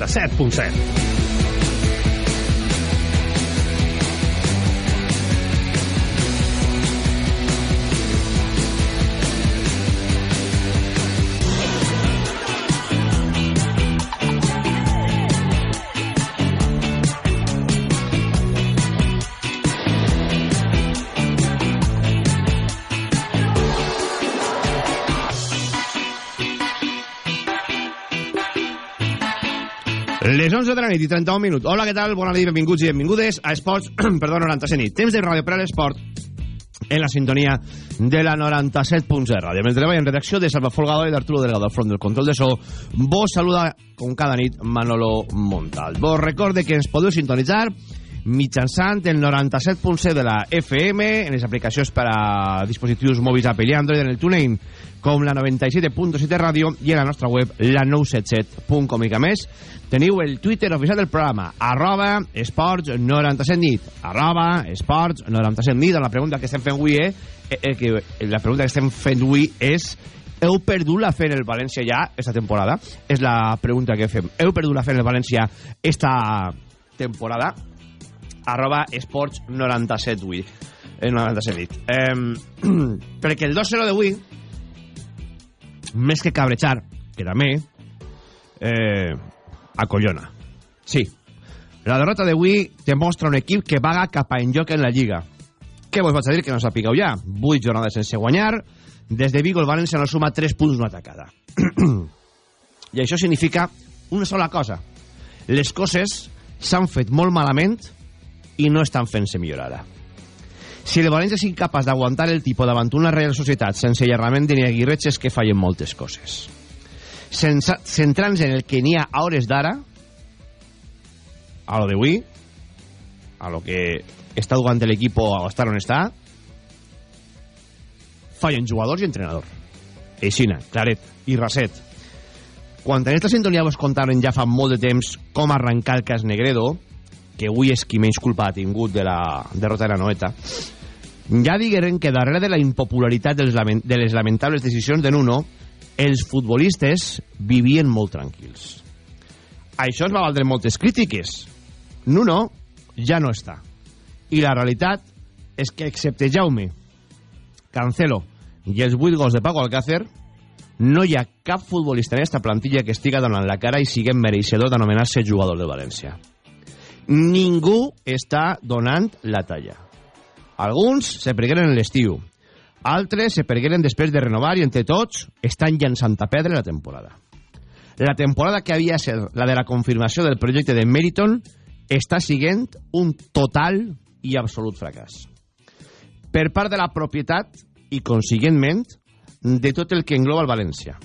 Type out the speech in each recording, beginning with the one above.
7.7. Les 11 de la nit i 31 minuts. Hola, què tal? Bona nit, benvinguts i benvingudes a Esports, perdó, 97 nit. Temps de ràdio per a l'esport en la sintonia de la 97.0 ràdio. Mentre treball en redacció de Salva Folgado i d'Arturo Delgado al front del control de so, vos saluda com cada nit Manolo Montal. Vos recorde que ens podeu sintonitzar mitjançant el 97.7 de la FM en les aplicacions per a dispositius mòbils Apple i Android en el TuneIn com la 97.7 ràdio i en la nostra web la 977.com i que més teniu el Twitter oficial del programa arroba esports 97 nit arroba esports 97 nit la pregunta que estem fent avui eh, eh, que la pregunta que estem fent avui és heu perdut la fe en el València ja esta temporada? És la pregunta que fem. Heu perdut la fe en el València esta temporada? Arroba esports 97 avui. Eh, 97 nit. Eh, perquè el 2-0 d'avui més que cabrejar, que també, eh, acollona. Sí, la derrota d'avui te mostra un equip que vaga cap a enlloc en la Lliga. Què vos vaig a dir que no sapigueu ja? 8 jornades sense guanyar, des de Vigo el València no suma 3 punts una atacada. I això significa una sola cosa. Les coses s'han fet molt malament i no estan fent-se millorar ara. Si el València és incapaç d'aguantar el tipus davant una Real Societat sense allargament de Aguirreig és que fallen moltes coses. Centrant-se en el que n'hi ha a hores d'ara, a lo d'avui, a lo que està jugant l'equip o a estar on està, fallen jugadors i entrenador. Eixina, claret i raset. Quan en esta sintonia vos contaren ja fa molt de temps com arrencar el cas Negredo, que avui és qui menys culpa ha tingut de la derrota de la Noeta, ja digueren que darrere de la impopularitat de les, lament de les lamentables decisions de Nuno, els futbolistes vivien molt tranquils. Això es va valdre moltes crítiques. Nuno ja no està. I la realitat és que, excepte Jaume, Cancelo i els 8 gols de Paco Alcácer, no hi ha cap futbolista en aquesta plantilla que estiga donant la cara i siguem mereixedor d'anomenar-se jugador de València. Ningú està donant la talla. Alguns se pregueren en l'estiu, altres se pregueren després de renovar i entre tots estan llançant a pedra la temporada. La temporada que havia ser la de la confirmació del projecte de Meriton està siguent un total i absolut fracàs. Per part de la propietat i, consiguentment, de tot el que engloba el València.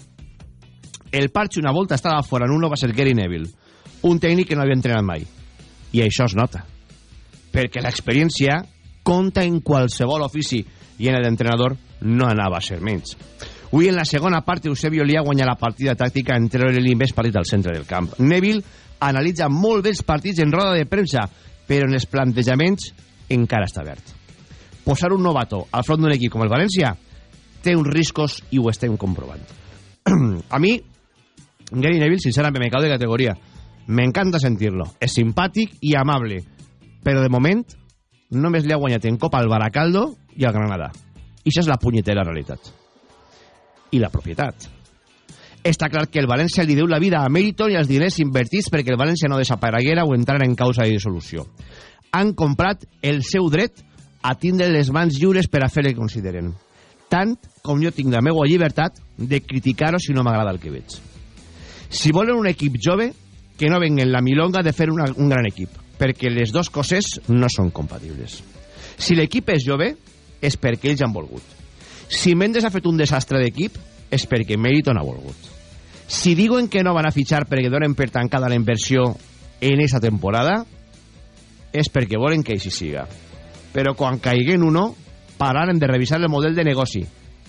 El parche una volta estava fora en uno va ser Gary Neville, un tècnic que no havia entrenat mai. I això es nota. Perquè l'experiència compta en qualsevol ofici i en l'entrenador no anava a ser menys. Avui en la segona part Eusebio li ha guanyat la partida tàctica en treure l'invés partit al centre del camp. Neville analitza molt bé els partits en roda de premsa, però en els plantejaments encara està verd. Posar un novato al front d'un equip com el València té uns riscos i ho estem comprovant. a mi, Gary Neville, sincerament, me cau de categoria. Me encanta sentirlo. És simpàtic i amable, però de moment només li ha guanyat en Copa al Baracaldo i al Granada. I això és la punyetera realitat. I la propietat. Està clar que el València li deu la vida a Meriton i els diners invertits perquè el València no desapareguera o entrara en causa de dissolució. Han comprat el seu dret a tindre les mans lliures per a fer el que consideren. Tant com jo tinc la meva llibertat de criticar-ho si no m'agrada el que veig. Si volen un equip jove, que no venguen la milonga de fer una, un gran equip perquè les dues coses no són compatibles. Si l'equip és jove, és perquè ells han volgut. Si Mendes ha fet un desastre d'equip, és perquè Meriton ha volgut. Si diuen que no van a fitxar perquè donen per tancada la inversió en aquesta temporada, és perquè volen que així siga. Però quan caiguen uno, pararen de revisar el model de negoci.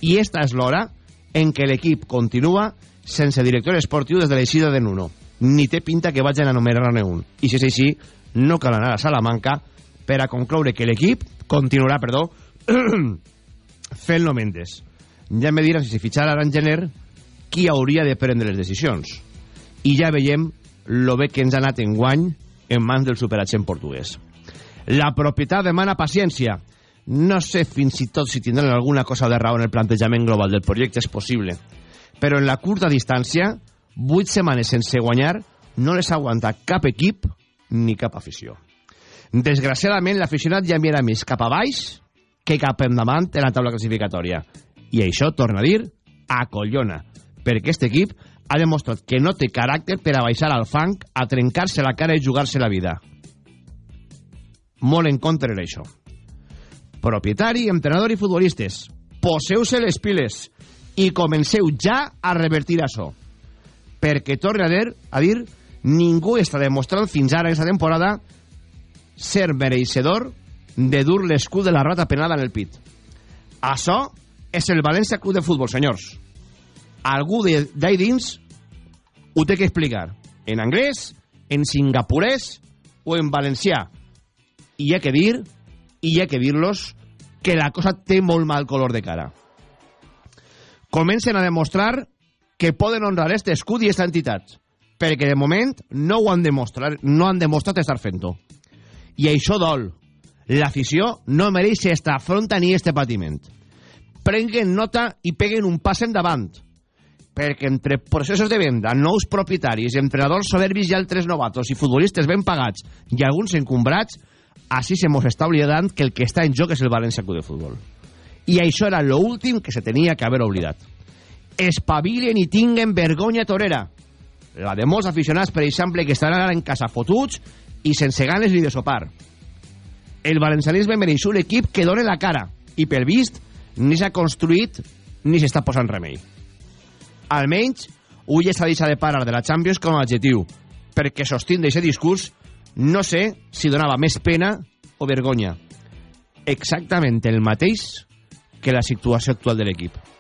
I esta és l'hora en què l'equip continua sense director esportiu des de l'eixida de Nuno. Ni té pinta que vagin a anomenar-ne un. I si és així, no cal anar a Salamanca per a concloure que l'equip continuarà, perdó, fent-lo Mendes. Ja me diran si se fitxara en gener qui hauria de prendre les decisions. I ja veiem lo bé que ens ha anat en guany en mans del superagent portuguès. La propietat demana paciència. No sé fins i tot si tindran alguna cosa de raó en el plantejament global del projecte, és possible. Però en la curta distància, vuit setmanes sense guanyar, no les aguanta cap equip ni cap afició. Desgraciadament, l'aficionat ja mira més cap a baix que cap endavant en la taula classificatòria. I això, torna a dir, acollona, perquè aquest equip ha demostrat que no té caràcter per a baixar al fang, a trencar-se la cara i jugar-se la vida. Molt en contra d'això. Propietari, entrenador i futbolistes, poseu-se les piles i comenceu ja a revertir això. Perquè, torna a dir, a dir ningú està demostrant fins ara aquesta temporada ser mereixedor de dur l'escut de la rata penada en el pit. Això és el València Club de Futbol, senyors. Algú d'ahí dins ho té que explicar. En anglès, en singapurès o en valencià. I hi ha que dir, i hi ha que dir-los, que la cosa té molt mal color de cara. Comencen a demostrar que poden honrar este escut i esta entitat, perquè de moment no ho han demostrat, no han demostrat estar fent-ho. I això dol. L'afició no mereix esta afronta ni este patiment. Prenguen nota i peguen un pas endavant perquè entre processos de venda, nous propietaris, entrenadors soberbis i altres novatos i futbolistes ben pagats i alguns encumbrats, així se mos està oblidant que el que està en joc és el València Club de Futbol. I això era lo últim que se tenia que haver oblidat. Espavilen i tinguen vergonya torera. La de molts aficionats, per exemple, que estan ara en casa fotuts i sense ganes ni de sopar. El valencianisme mereix un equip que done la cara i, pel vist, ni s'ha construït ni s'està posant remei. Almenys, Ull s'ha deixat de parar de la Champions com a adjectiu, perquè sostint d'aquest discurs no sé si donava més pena o vergonya. Exactament el mateix que la situació actual de l'equip.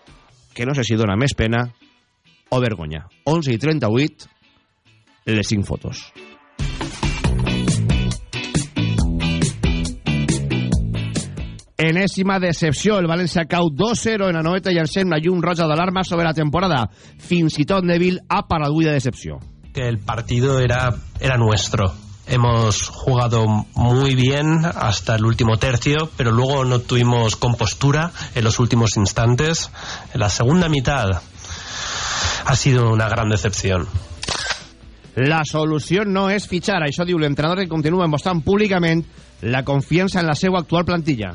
Que no sé si dona més pena o vergonya. 11 i 38, les 5 fotos. Enèsima decepció. El València cau 2-0 en la noveta i encén la llum roja d'alarma sobre la temporada. Fins i tot Neville ha parat de decepció. Que el partido era, era nuestro. Hemos jugado muy bien hasta el último tercio, pero luego no tuvimos compostura en los últimos instantes. En la segunda mitad ha sido una gran decepción. La solució no és fitxar, això diu l'entrenador que continua mostrant públicament la confiança en la seva actual plantilla.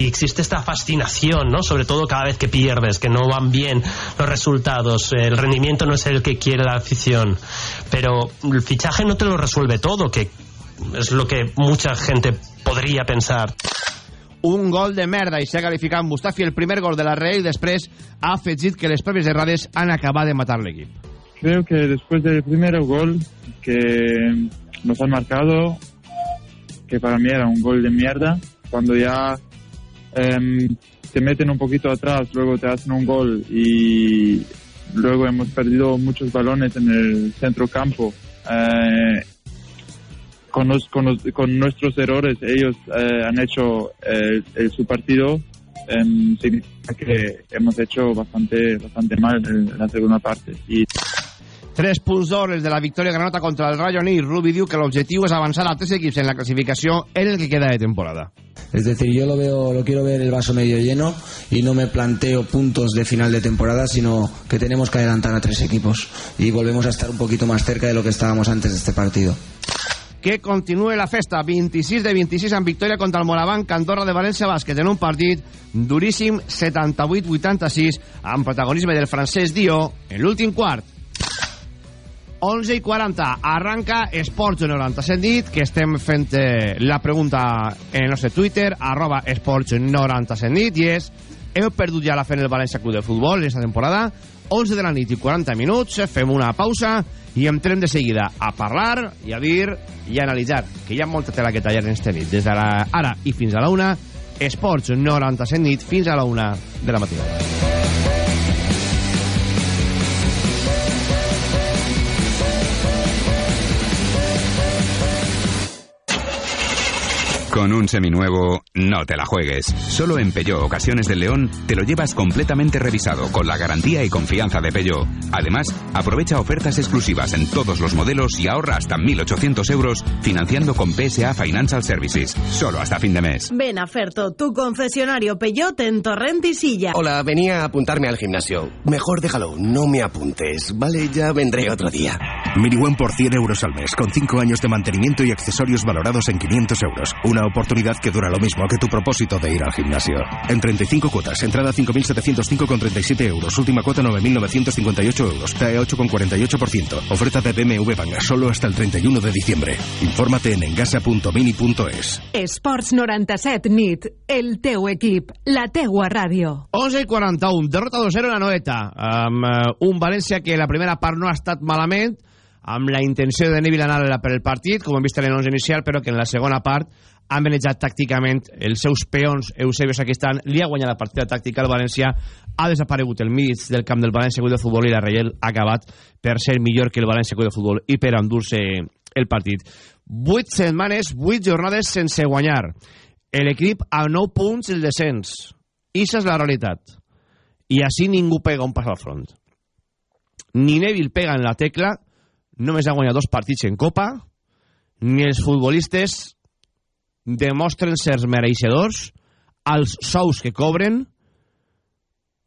Y existe esta fascinación, ¿no? Sobre todo cada vez que pierdes, que no van bien los resultados, el rendimiento no es el que quiere la afición. Pero el fichaje no te lo resuelve todo, que es lo que mucha gente podría pensar. Un gol de merda i s'ha calificat Mustafi el primer gol de la Real i després ha afegit que les pròpies errades han acabat de matar l'equip. Creo que después del primer gol que nos han marcado, que para mí era un gol de mierda, cuando ya eh, te meten un poquito atrás, luego te hacen un gol y luego hemos perdido muchos balones en el centro campo. Eh, con, los, con, los, con, nuestros errores ellos eh, han hecho eh, el, su partido significa que hemos hecho bastante bastante mal en la segunda parte y Tres punts d'or de la victòria granota contra el Rayo Nir. Rubi diu que l'objectiu és avançar a tres equips en la clasificació en el que queda de temporada. Es decir, yo lo veo, lo quiero ver el vaso medio lleno y no me planteo puntos de final de temporada, sino que tenemos que adelantar a tres equipos y volvemos a estar un poquito más cerca de lo que estábamos antes de este partido. Que continúe la festa, 26 de 26 en victòria contra el Morabanc, Andorra de València Bàsquet, en un partit duríssim 78-86, amb protagonisme del francès Dio en l'últim quart. 11 i 40 arranca Esports 97 nit que estem fent eh, la pregunta en el nostre Twitter arroba Esports 97 nit i és heu perdut ja la fe en el València Club de Futbol aquesta temporada? 11 de la nit i 40 minuts fem una pausa i entrem de seguida a parlar i a dir i a analitzar que hi ha molta tela que tallar en aquesta nit. Des de la, ara i fins a la una Esports 97 nit fins a la una de la matinada Con un seminuevo, no te la juegues. Solo en Peugeot Ocasiones del León te lo llevas completamente revisado con la garantía y confianza de Peugeot. Además, aprovecha ofertas exclusivas en todos los modelos y ahorra hasta 1.800 euros financiando con PSA Financial Services. Solo hasta fin de mes. Ven a Ferto, tu concesionario Peugeot en Torrent y Silla. Hola, venía a apuntarme al gimnasio. Mejor déjalo, no me apuntes. Vale, ya vendré otro día. Miniwan por 100 euros al mes, con 5 años de mantenimiento y accesorios valorados en 500 euros. Una oportunidad que dura lo mismo que tu propósito de ir al gimnasio. En 35 cuotas, entrada 5.705,37 euros, última cuota 9.958 euros, TAE 8,48%. Oferta de BMW Banga solo hasta el 31 de diciembre. Infórmate en engasa.mini.es. Esports 97 nit, el teu equip, la teua ràdio. 11 i 41, derrota 2-0 en la noeta, amb eh, un València que la primera part no ha estat malament, amb la intenció de Neville anar per el partit, com hem vist en l'anunci inicial, però que en la segona part han manejat tàcticament els seus peons, Eusebio Saquistan, li ha guanyat la partida tàctica al València, ha desaparegut el mig del camp del València Club de Futbol i la Reial ha acabat per ser millor que el València Club de Futbol i per endur-se el partit. Vuit setmanes, vuit jornades sense guanyar. L'equip a 9 punts el descens. Issa és la realitat. I així ningú pega un pas al front. Ni Neville pega en la tecla, només ha guanyat dos partits en Copa, ni els futbolistes demostren ser mereixedors als sous que cobren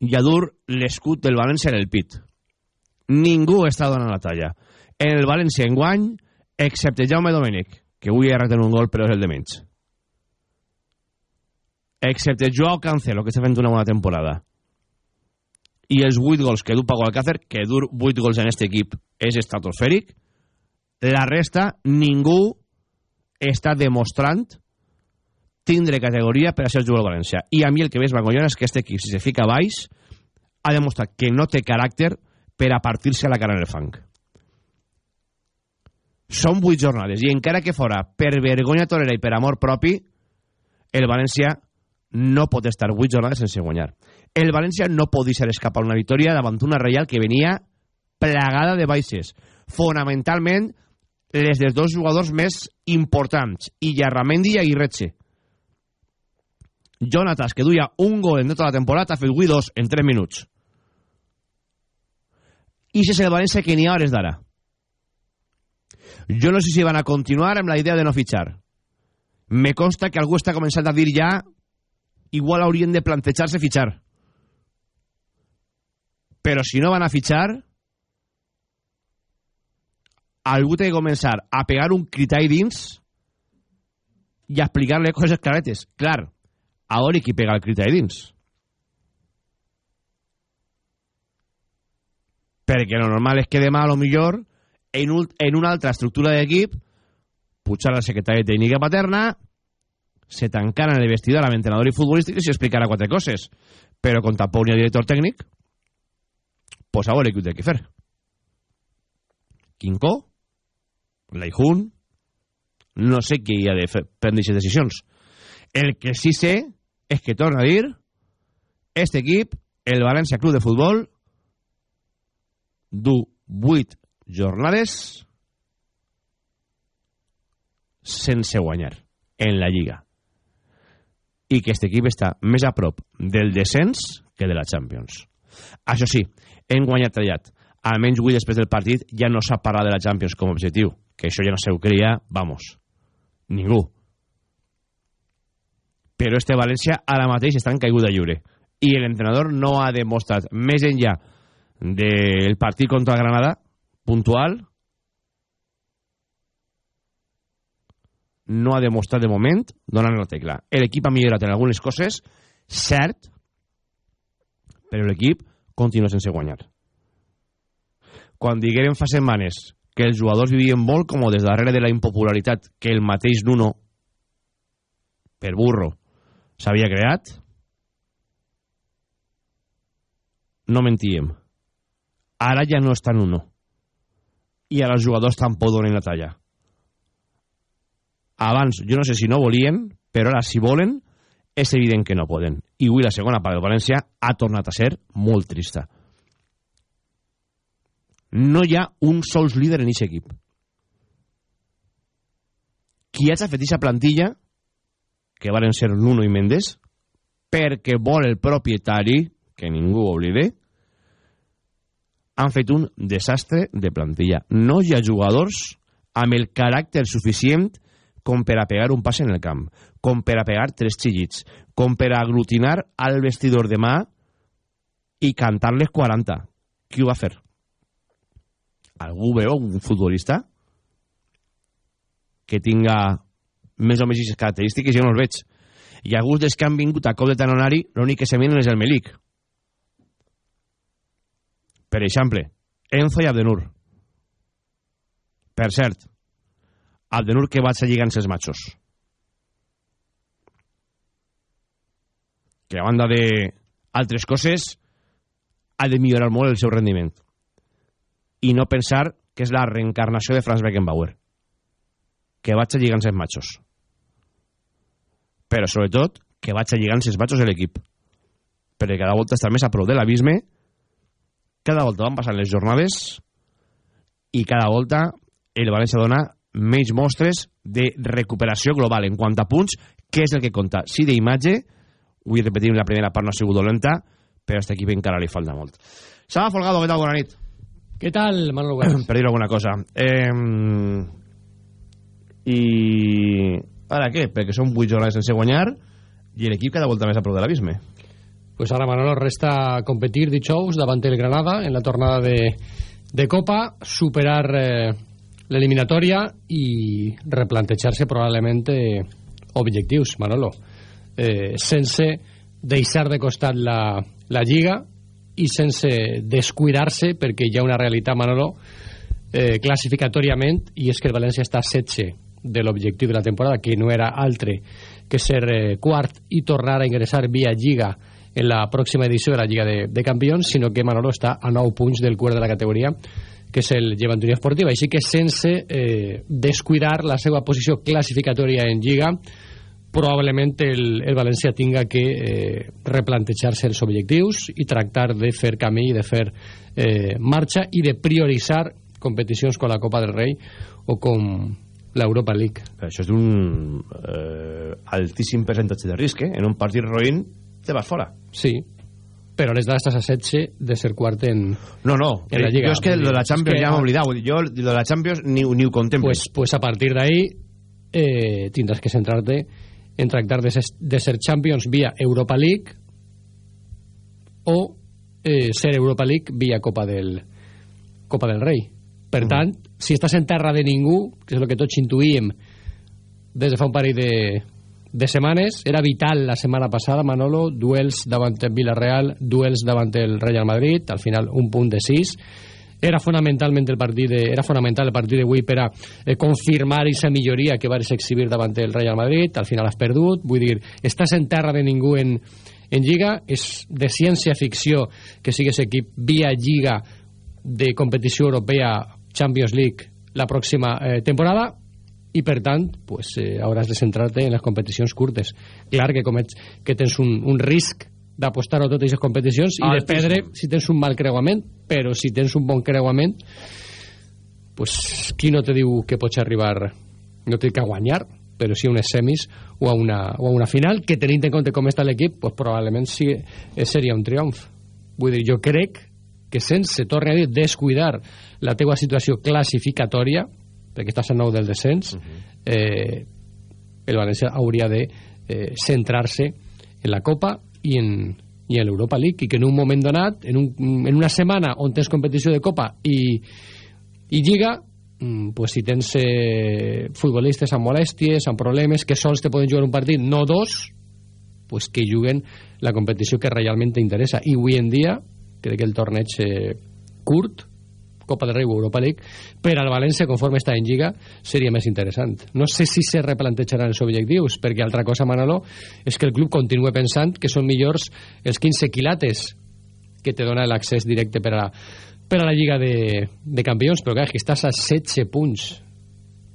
i a dur l'escut del València en el pit. Ningú està donant la talla. En el València enguany, excepte Jaume Domènech, que avui ha retenut un gol però és el de menys. Excepte Joao Cancelo, que està fent una bona temporada. I els 8 gols que du Paco Alcácer, que dur 8 gols en aquest equip és estratosfèric, la resta, ningú està demostrant tindre categoria per a ser jugador de València. I a mi el que més m'acollona és que aquest equip, si se fica baix, ha demostrat que no té caràcter per a partir-se la cara en el fang. Són vuit jornades, i encara que fora per vergonya torera i per amor propi, el València no pot estar vuit jornades sense guanyar. El València no pot deixar escapar una victòria davant una Reial que venia plagada de baixes. Fonamentalment, les dels dos jugadors més importants, Illarramendi i Aguirretxe. Jonatas, que duia un gol en tota la temporada, ha fet avui dos en 3 minuts. I si és el València que n'hi ha hores d'ara. Jo no sé si van a continuar amb la idea de no fitxar. Me consta que algú està començant a dir ja igual haurien de plantejar-se fitxar. Però si no van a fitxar, algú té que començar a pegar un criteri dins i a explicar-li coses claretes. Clar, a veure qui pega el criteri dins. Perquè lo normal és que demà, a lo millor, en, un, en una altra estructura d'equip, pujar la secretària tècnica paterna, se tancaran el vestidor amb entrenador i futbolístic i s'explicarà quatre coses. Però com tampoc n'hi ha director tècnic, pues a veure què ho té que fer. Quincó, Leijun, no sé qui ha de fer, prendre aquestes decisions. El que sí sé és que, torna a dir, este equip, el València Club de Futbol, du 8 jornades sense guanyar en la Lliga i que aquest equip està més a prop del descens que de la Champions. Això sí, hem guanyat tallat. Almenys avui, després del partit, ja no s'ha parlat de la Champions com a objectiu. Que això ja no se ho creia, vamos, ningú. Però este València ara mateix està en caiguda lliure. I l'entrenador no ha demostrat, més enllà del partit contra Granada, puntual, no ha demostrat de moment donant la tecla. L'equip ha millorat en algunes coses, cert, però l'equip continua sense guanyar. Quan diguérem fa setmanes que els jugadors vivien molt com des darrere de la impopularitat que el mateix Nuno, per burro, s'havia creat, no mentíem. Ara ja no està Nuno. I ara els jugadors tampoc donen la talla abans, jo no sé si no volien, però ara si volen, és evident que no poden. I avui la segona part del València ha tornat a ser molt trista. No hi ha un sols líder en aquest equip. Qui hagi fet aquesta plantilla que varen ser Nuno i Mendes, perquè vol el propietari, que ningú oblide, han fet un desastre de plantilla. No hi ha jugadors amb el caràcter suficient com per a pegar un pas en el camp, com per a pegar tres xillits, com per a aglutinar al vestidor de mà i cantar-les 40. Qui ho va fer? Algú veu un futbolista que tinga més o menys aquestes característiques? Jo no els veig. I alguns dels que han vingut a cop de tanonari, l'únic que se miren és el Melic. Per exemple, Enzo i Abdenur. Per cert, Abdenur que vaig a lligant els matxos. Que a banda de altres coses ha de millorar molt el seu rendiment. I no pensar que és la reencarnació de Franz Beckenbauer. Que vaig a lligant els matxos. Però, sobretot, que vaig a lligant els matxos de l'equip. Perquè cada volta està més a prou de l'abisme, cada volta van passant les jornades i cada volta el València dona menys mostres de recuperació global en quant a punts, què és el que compta. Sí, d'imatge, vull repetir, la primera part no ha sigut dolenta, però a aquest equip encara li falta molt. Saba Folgado, què tal? Bona nit. Què tal, Manolo Guerres? per dir alguna cosa. Eh, I ara què? Perquè són 8 jornades sense guanyar i l'equip cada volta més a prou de l'abisme. Pues ara Manolo resta competir dijous davant el Granada en la tornada de, de Copa, superar eh, l'eliminatòria i replantejar-se probablement eh, objectius, Manolo. Eh, sense deixar de costat la, la Lliga i sense descuidar-se perquè hi ha una realitat, Manolo, eh, classificatòriament, i és que el València està a 16 de l'objectiu de la temporada, que no era altre que ser eh, quart i tornar a ingressar via Lliga en la pròxima edició de la Lliga de, de Campions, sinó que Manolo està a 9 punts del quart de la categoria, que és el Llevanturia Esportiva. Així que sense eh, descuidar la seva posició classificatòria en Lliga, probablement el, el València tinga que eh, replantejar-se els objectius i tractar de fer camí i de fer eh, marxa i de prioritzar competicions com la Copa del Rei o com l'Europa League. Però això és un eh, altíssim percentatge de risc, eh? En un partit roïn te vas fora. Sí, però les dades a 16 de ser quart en, no, no, en la eh, Lliga. Jo és que de la Champions que, ja m'he oblidat. Jo de la Champions ni, ni ho contemplo. Pues, pues a partir d'ahí eh, tindràs que centrar-te en tractar de ser, de ser Champions via Europa League o eh, ser Europa League via Copa del, Copa del Rei. Per tant, mm. si estàs en terra de ningú, que és el que tots intuïm des de fa un parell de, de setmanes, era vital la setmana passada, Manolo, duels davant el Villarreal, duels davant el Real Madrid, al final un punt de 6, era fonamentalment el partit de, era fonamental el partit d'avui per a eh, confirmar aquesta milloria que vas exhibir davant el Real Madrid, al final has perdut, vull dir, estàs en terra de ningú en, en Lliga, és de ciència-ficció que sigues equip via Lliga de competició europea Champions League la pròxima eh, temporada i per tant pues, eh, hauràs de centrar-te en les competicions curtes. Clar que, comets, que tens un, un risc d'apostar a totes aquestes competicions i de perdre si tens un mal creuament però si tens un bon creuament pues, qui no te diu que pots arribar? No té que guanyar però sí a unes semis o a una, o a una final que tenint en compte com està l'equip pues, probablement sí, eh, seria un triomf. Vull dir, jo crec que sense, torne a dir, descuidar la teua situació classificatòria perquè estàs a nou del descens uh -huh. eh, el València hauria de eh, centrar-se en la Copa i en, i en l'Europa League i que en un moment donat, en, un, en una setmana on tens competició de Copa i, i Lliga mm, pues si tens eh, futbolistes amb molèsties, amb problemes que sols te poden jugar un partit, no dos pues que juguen la competició que realment t'interessa i avui en dia crec que el torneig eh, curt Copa del Rei o Europa League per al València conforme està en Lliga seria més interessant. No sé si se replantejaran els objectius perquè altra cosa Manolo és que el club continua pensant que són millors els 15 quilates que te dona l'accés directe per a, per a la Lliga de, de Campions però clar, que estàs a 16 punts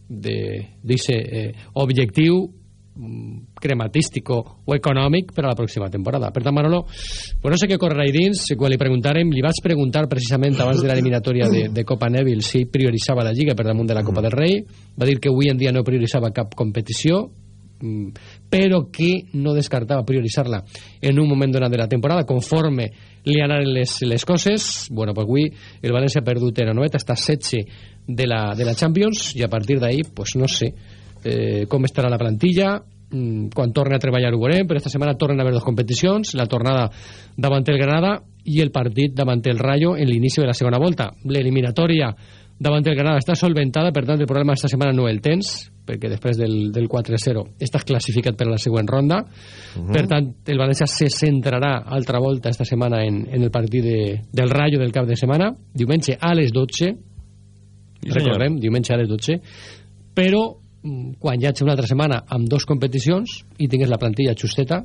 d'aquest eh, objectiu crematístico o econòmic per a la pròxima temporada. Per tant, Manolo, pues no sé què correrà dins, quan li preguntarem, li vaig preguntar precisament abans de l'eliminatòria de, de Copa Neville si prioritzava la Lliga per damunt de la Copa del Rei, va dir que avui en dia no prioritzava cap competició, mm, però que no descartava prioritzar-la en un moment donat de la temporada conforme li anaren les, les coses bueno, pues avui el València ha perdut en la noveta està 16 de la, de la Champions i a partir d'ahí, pues no sé eh, com estarà la plantilla. Mm, quan torni a treballar ho veurem però esta setmana tornen a haver dues competicions la tornada davant el Granada i el partit davant el Rayo en l'inici de la segona volta. L'eliminatòria davant el Granada està solventada per tant el problema esta setmana no el tens perquè després del, del 4-0 estàs classificat per a la següent ronda. Uh -huh. per tant el València se centrarà altra volta esta setmana en, en el partit de, del Rayo del cap de setmana diumenge a les 12 Sí, recordem, diumenge a les 12 però quan hi hagi una altra setmana amb dos competicions i tingués la plantilla justeta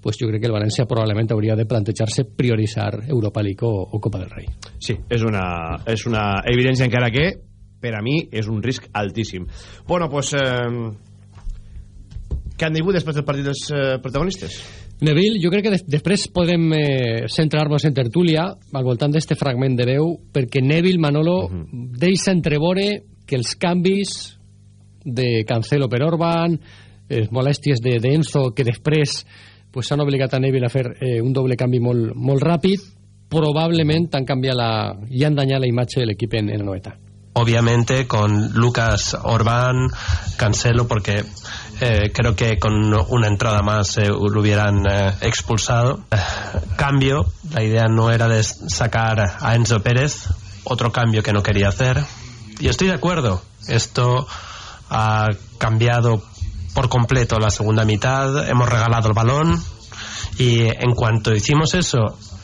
pues jo crec que el València probablement hauria de plantejar-se prioritzar Europa League o, o Copa del Rei Sí, és una, és una evidència encara que per a mi és un risc altíssim. Bueno, pues... Eh, què han dit després del partit dels eh, protagonistes? Neville, jo crec que des després podem eh, centrar-nos en tertúlia al voltant d'este fragment de veu perquè Neville Manolo uh -huh. deixa entrevore que els canvis de Cancelo per Orban les molèsties de, Enzo que després pues, s'han obligat a Neville a fer eh, un doble canvi molt, molt ràpid han canviat la, i han danyat la imatge de l'equip en, en la noveta obviamente con Lucas Orbán, Cancelo, porque eh, creo que con una entrada más eh, lo hubieran eh, expulsado. Eh, cambio, la idea no era de sacar a Enzo Pérez, otro cambio que no quería hacer. Y estoy de acuerdo, esto ha cambiado por completo la segunda mitad, hemos regalado el balón y en cuanto hicimos eso,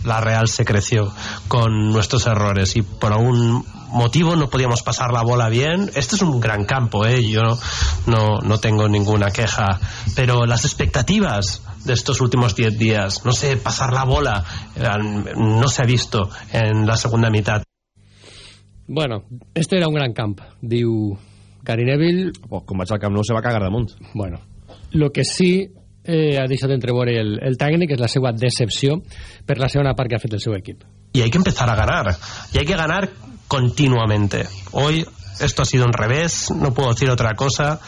la Real se creció con nuestros errores y por algún motivo no podíamos pasar la bola bien. Este es un gran campo, ¿eh? yo no, no tengo ninguna queja, pero las expectativas de estos últimos 10 días, no sé, pasar la bola, no se ha visto en la segunda mitad. Bueno, este era un gran camp, diu Gary Neville. Com vaig al Camp Nou se va cagar damunt. Bueno, lo que sí eh, ha deixat entreveure el, el tècnic és la seva decepció per la segona part que ha fet el seu equip. Y hay que empezar a ganar, y hay que ganar continuamente. Hoy esto ha sido un revés, no puedo decir otra cosa.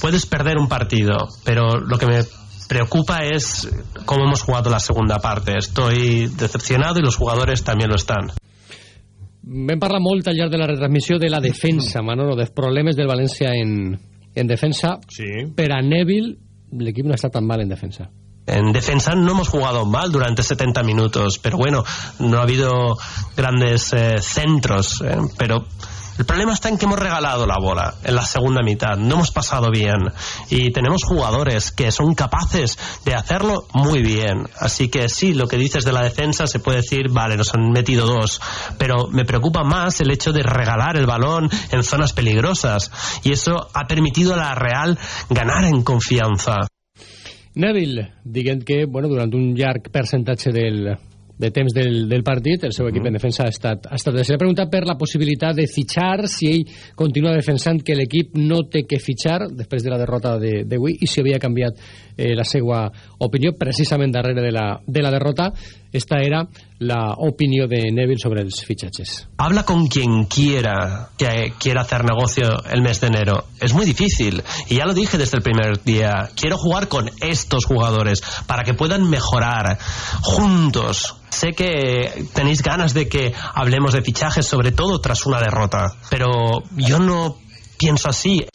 Puedes perder un partido, pero lo que me preocupa es cómo hemos jugado la segunda parte. Estoy decepcionado y los jugadores también lo están. Vam parlar molt al llarg de la retransmissió de la defensa, Manolo, dels problemes del València en, en defensa. Sí. Per a Neville, l'equip no està tan mal en defensa. En defensa no hemos jugado mal durante 70 minutos, pero bueno, no ha habido grandes eh, centros, eh, pero el problema está en que hemos regalado la bola en la segunda mitad, no hemos pasado bien y tenemos jugadores que son capaces de hacerlo muy bien. Así que sí, lo que dices de la defensa se puede decir, vale, nos han metido dos, pero me preocupa más el hecho de regalar el balón en zonas peligrosas y eso ha permitido a la Real ganar en confianza. Neville, diguem que bueno, durant un llarg percentatge del, de temps del, del partit, el seu equip en defensa ha estat, ha estat... Se l'ha preguntat per la possibilitat de fitxar, si ell continua defensant que l'equip no té que fitxar després de la derrota d'avui i si havia canviat eh, la seva opinió precisament darrere de la, de la derrota. Esta era la opinió de Neville sobre els fitxatges. Habla con quien quiera que quiera hacer negocio el mes de enero. Es muy difícil. Y ya lo dije desde el primer día. Quiero jugar con estos jugadores para que puedan mejorar juntos. Sé que tenéis ganas de que hablemos de fichajes, sobre todo tras una derrota. Pero yo no pienso así.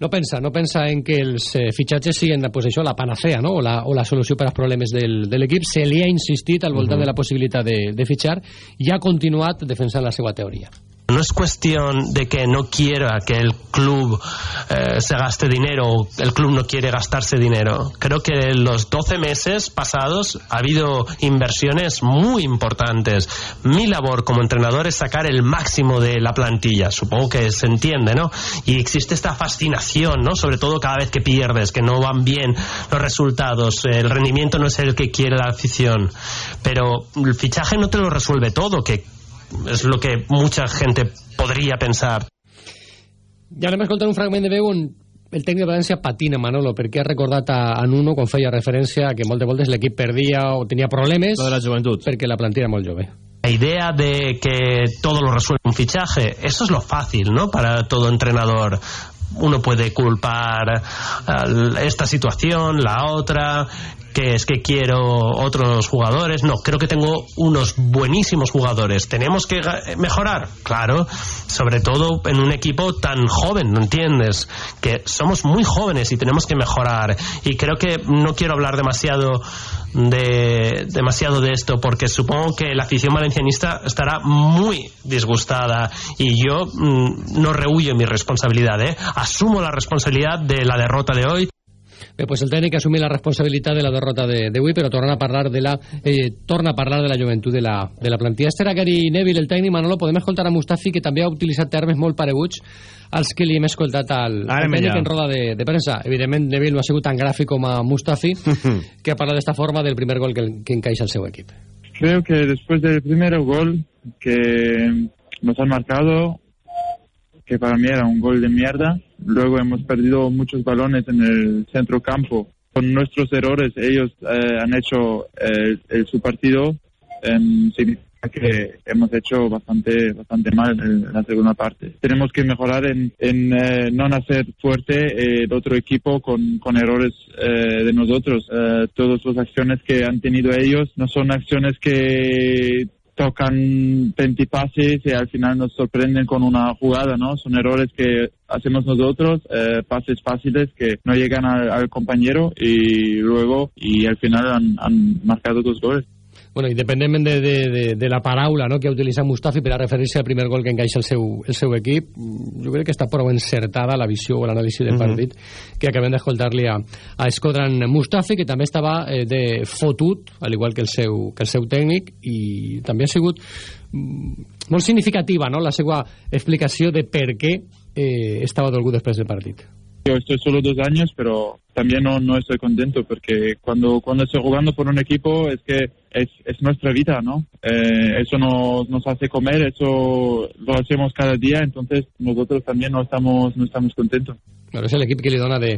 No pensa, no pensa en que els eh, fitxatges siguin pues, això, la panacea no? o, la, o la solució per als problemes del, de l'equip. Se li ha insistit al voltant uh -huh. de la possibilitat de, de fitxar i ha continuat defensant la seva teoria. No es cuestión de que no quiera que el club eh, se gaste dinero o el club no quiere gastarse dinero. Creo que en los 12 meses pasados ha habido inversiones muy importantes. Mi labor como entrenador es sacar el máximo de la plantilla. Supongo que se entiende, ¿no? Y existe esta fascinación, ¿no? Sobre todo cada vez que pierdes, que no van bien los resultados, el rendimiento no es el que quiere la afición. Pero el fichaje no te lo resuelve todo, que és el que mucha gente podria pensar. Ja anem a escoltar un fragment de veu on el tècnic de València patina, Manolo, perquè ha recordat a, a Nuno quan feia referència a que moltes voltes l'equip perdia o tenia problemes Lo de la joventut. perquè la plantilla era molt jove. La idea de que todo lo resuelve un fichaje, eso es lo fácil, ¿no? Para todo entrenador. uno puede culpar esta situación, la otra, que es que quiero otros jugadores. No, creo que tengo unos buenísimos jugadores. ¿Tenemos que mejorar? Claro, sobre todo en un equipo tan joven, ¿no entiendes? Que somos muy jóvenes y tenemos que mejorar. Y creo que no quiero hablar demasiado de demasiado de esto porque supongo que la afición valencianista estará muy disgustada y yo mmm, no rehuyo mi responsabilidad, ¿eh? asumo la responsabilidad de la derrota de hoy Bé, pues el tècnic assumir la responsabilitat de la derrota d'avui, de, però torna a parlar de la eh, torna a parlar de la joventut de la, de la plantilla. Este era Gary Neville, el tècnic. Manolo, podem escoltar a Mustafi, que també ha utilitzat termes molt pareguts als que li hem escoltat al, al tècnic en roda de, de premsa. Evidentment, Neville no ha sigut tan gràfic com a Mustafi, que ha parlat d'esta forma del primer gol que, que encaixa el seu equip. Creo que después del primer gol que nos han marcado que para mí era un gol de mierda. Luego hemos perdido muchos balones en el centro campo. Con nuestros errores ellos eh, han hecho eh, el, su partido. Eh, significa que hemos hecho bastante bastante mal en la segunda parte. Tenemos que mejorar en, en eh, no hacer fuerte el otro equipo con, con errores eh, de nosotros. Eh, todas las acciones que han tenido ellos no son acciones que tocan 20 pases y al final nos sorprenden con una jugada, ¿no? Son errores que hacemos nosotros, eh, pases fáciles que no llegan al, al, compañero y luego y al final han, han marcado dos goles. Bueno, independentment de, de, de, de la paraula no, que ha utilitzat Mustafi per a referir-se al primer gol que encaixa el seu, el seu equip, jo crec que està prou encertada la visió o l'anàlisi del partit uh -huh. que acabem d'escoltar-li a, a Escodran Mustafi, que també estava eh, de fotut, al igual que el seu, que el seu tècnic, i també ha sigut molt significativa no? la seva explicació de per què eh, estava dolgut després del partit. Yo estoy solo dos años, pero también no, no estoy contento porque cuando, cuando estoy jugando por un equipo es que es, es nuestra vida, ¿no? Eh, eso nos, nos hace comer, eso lo hacemos cada día, entonces nosotros también no estamos, no estamos contentos. Bueno, és l'equip que li dona de,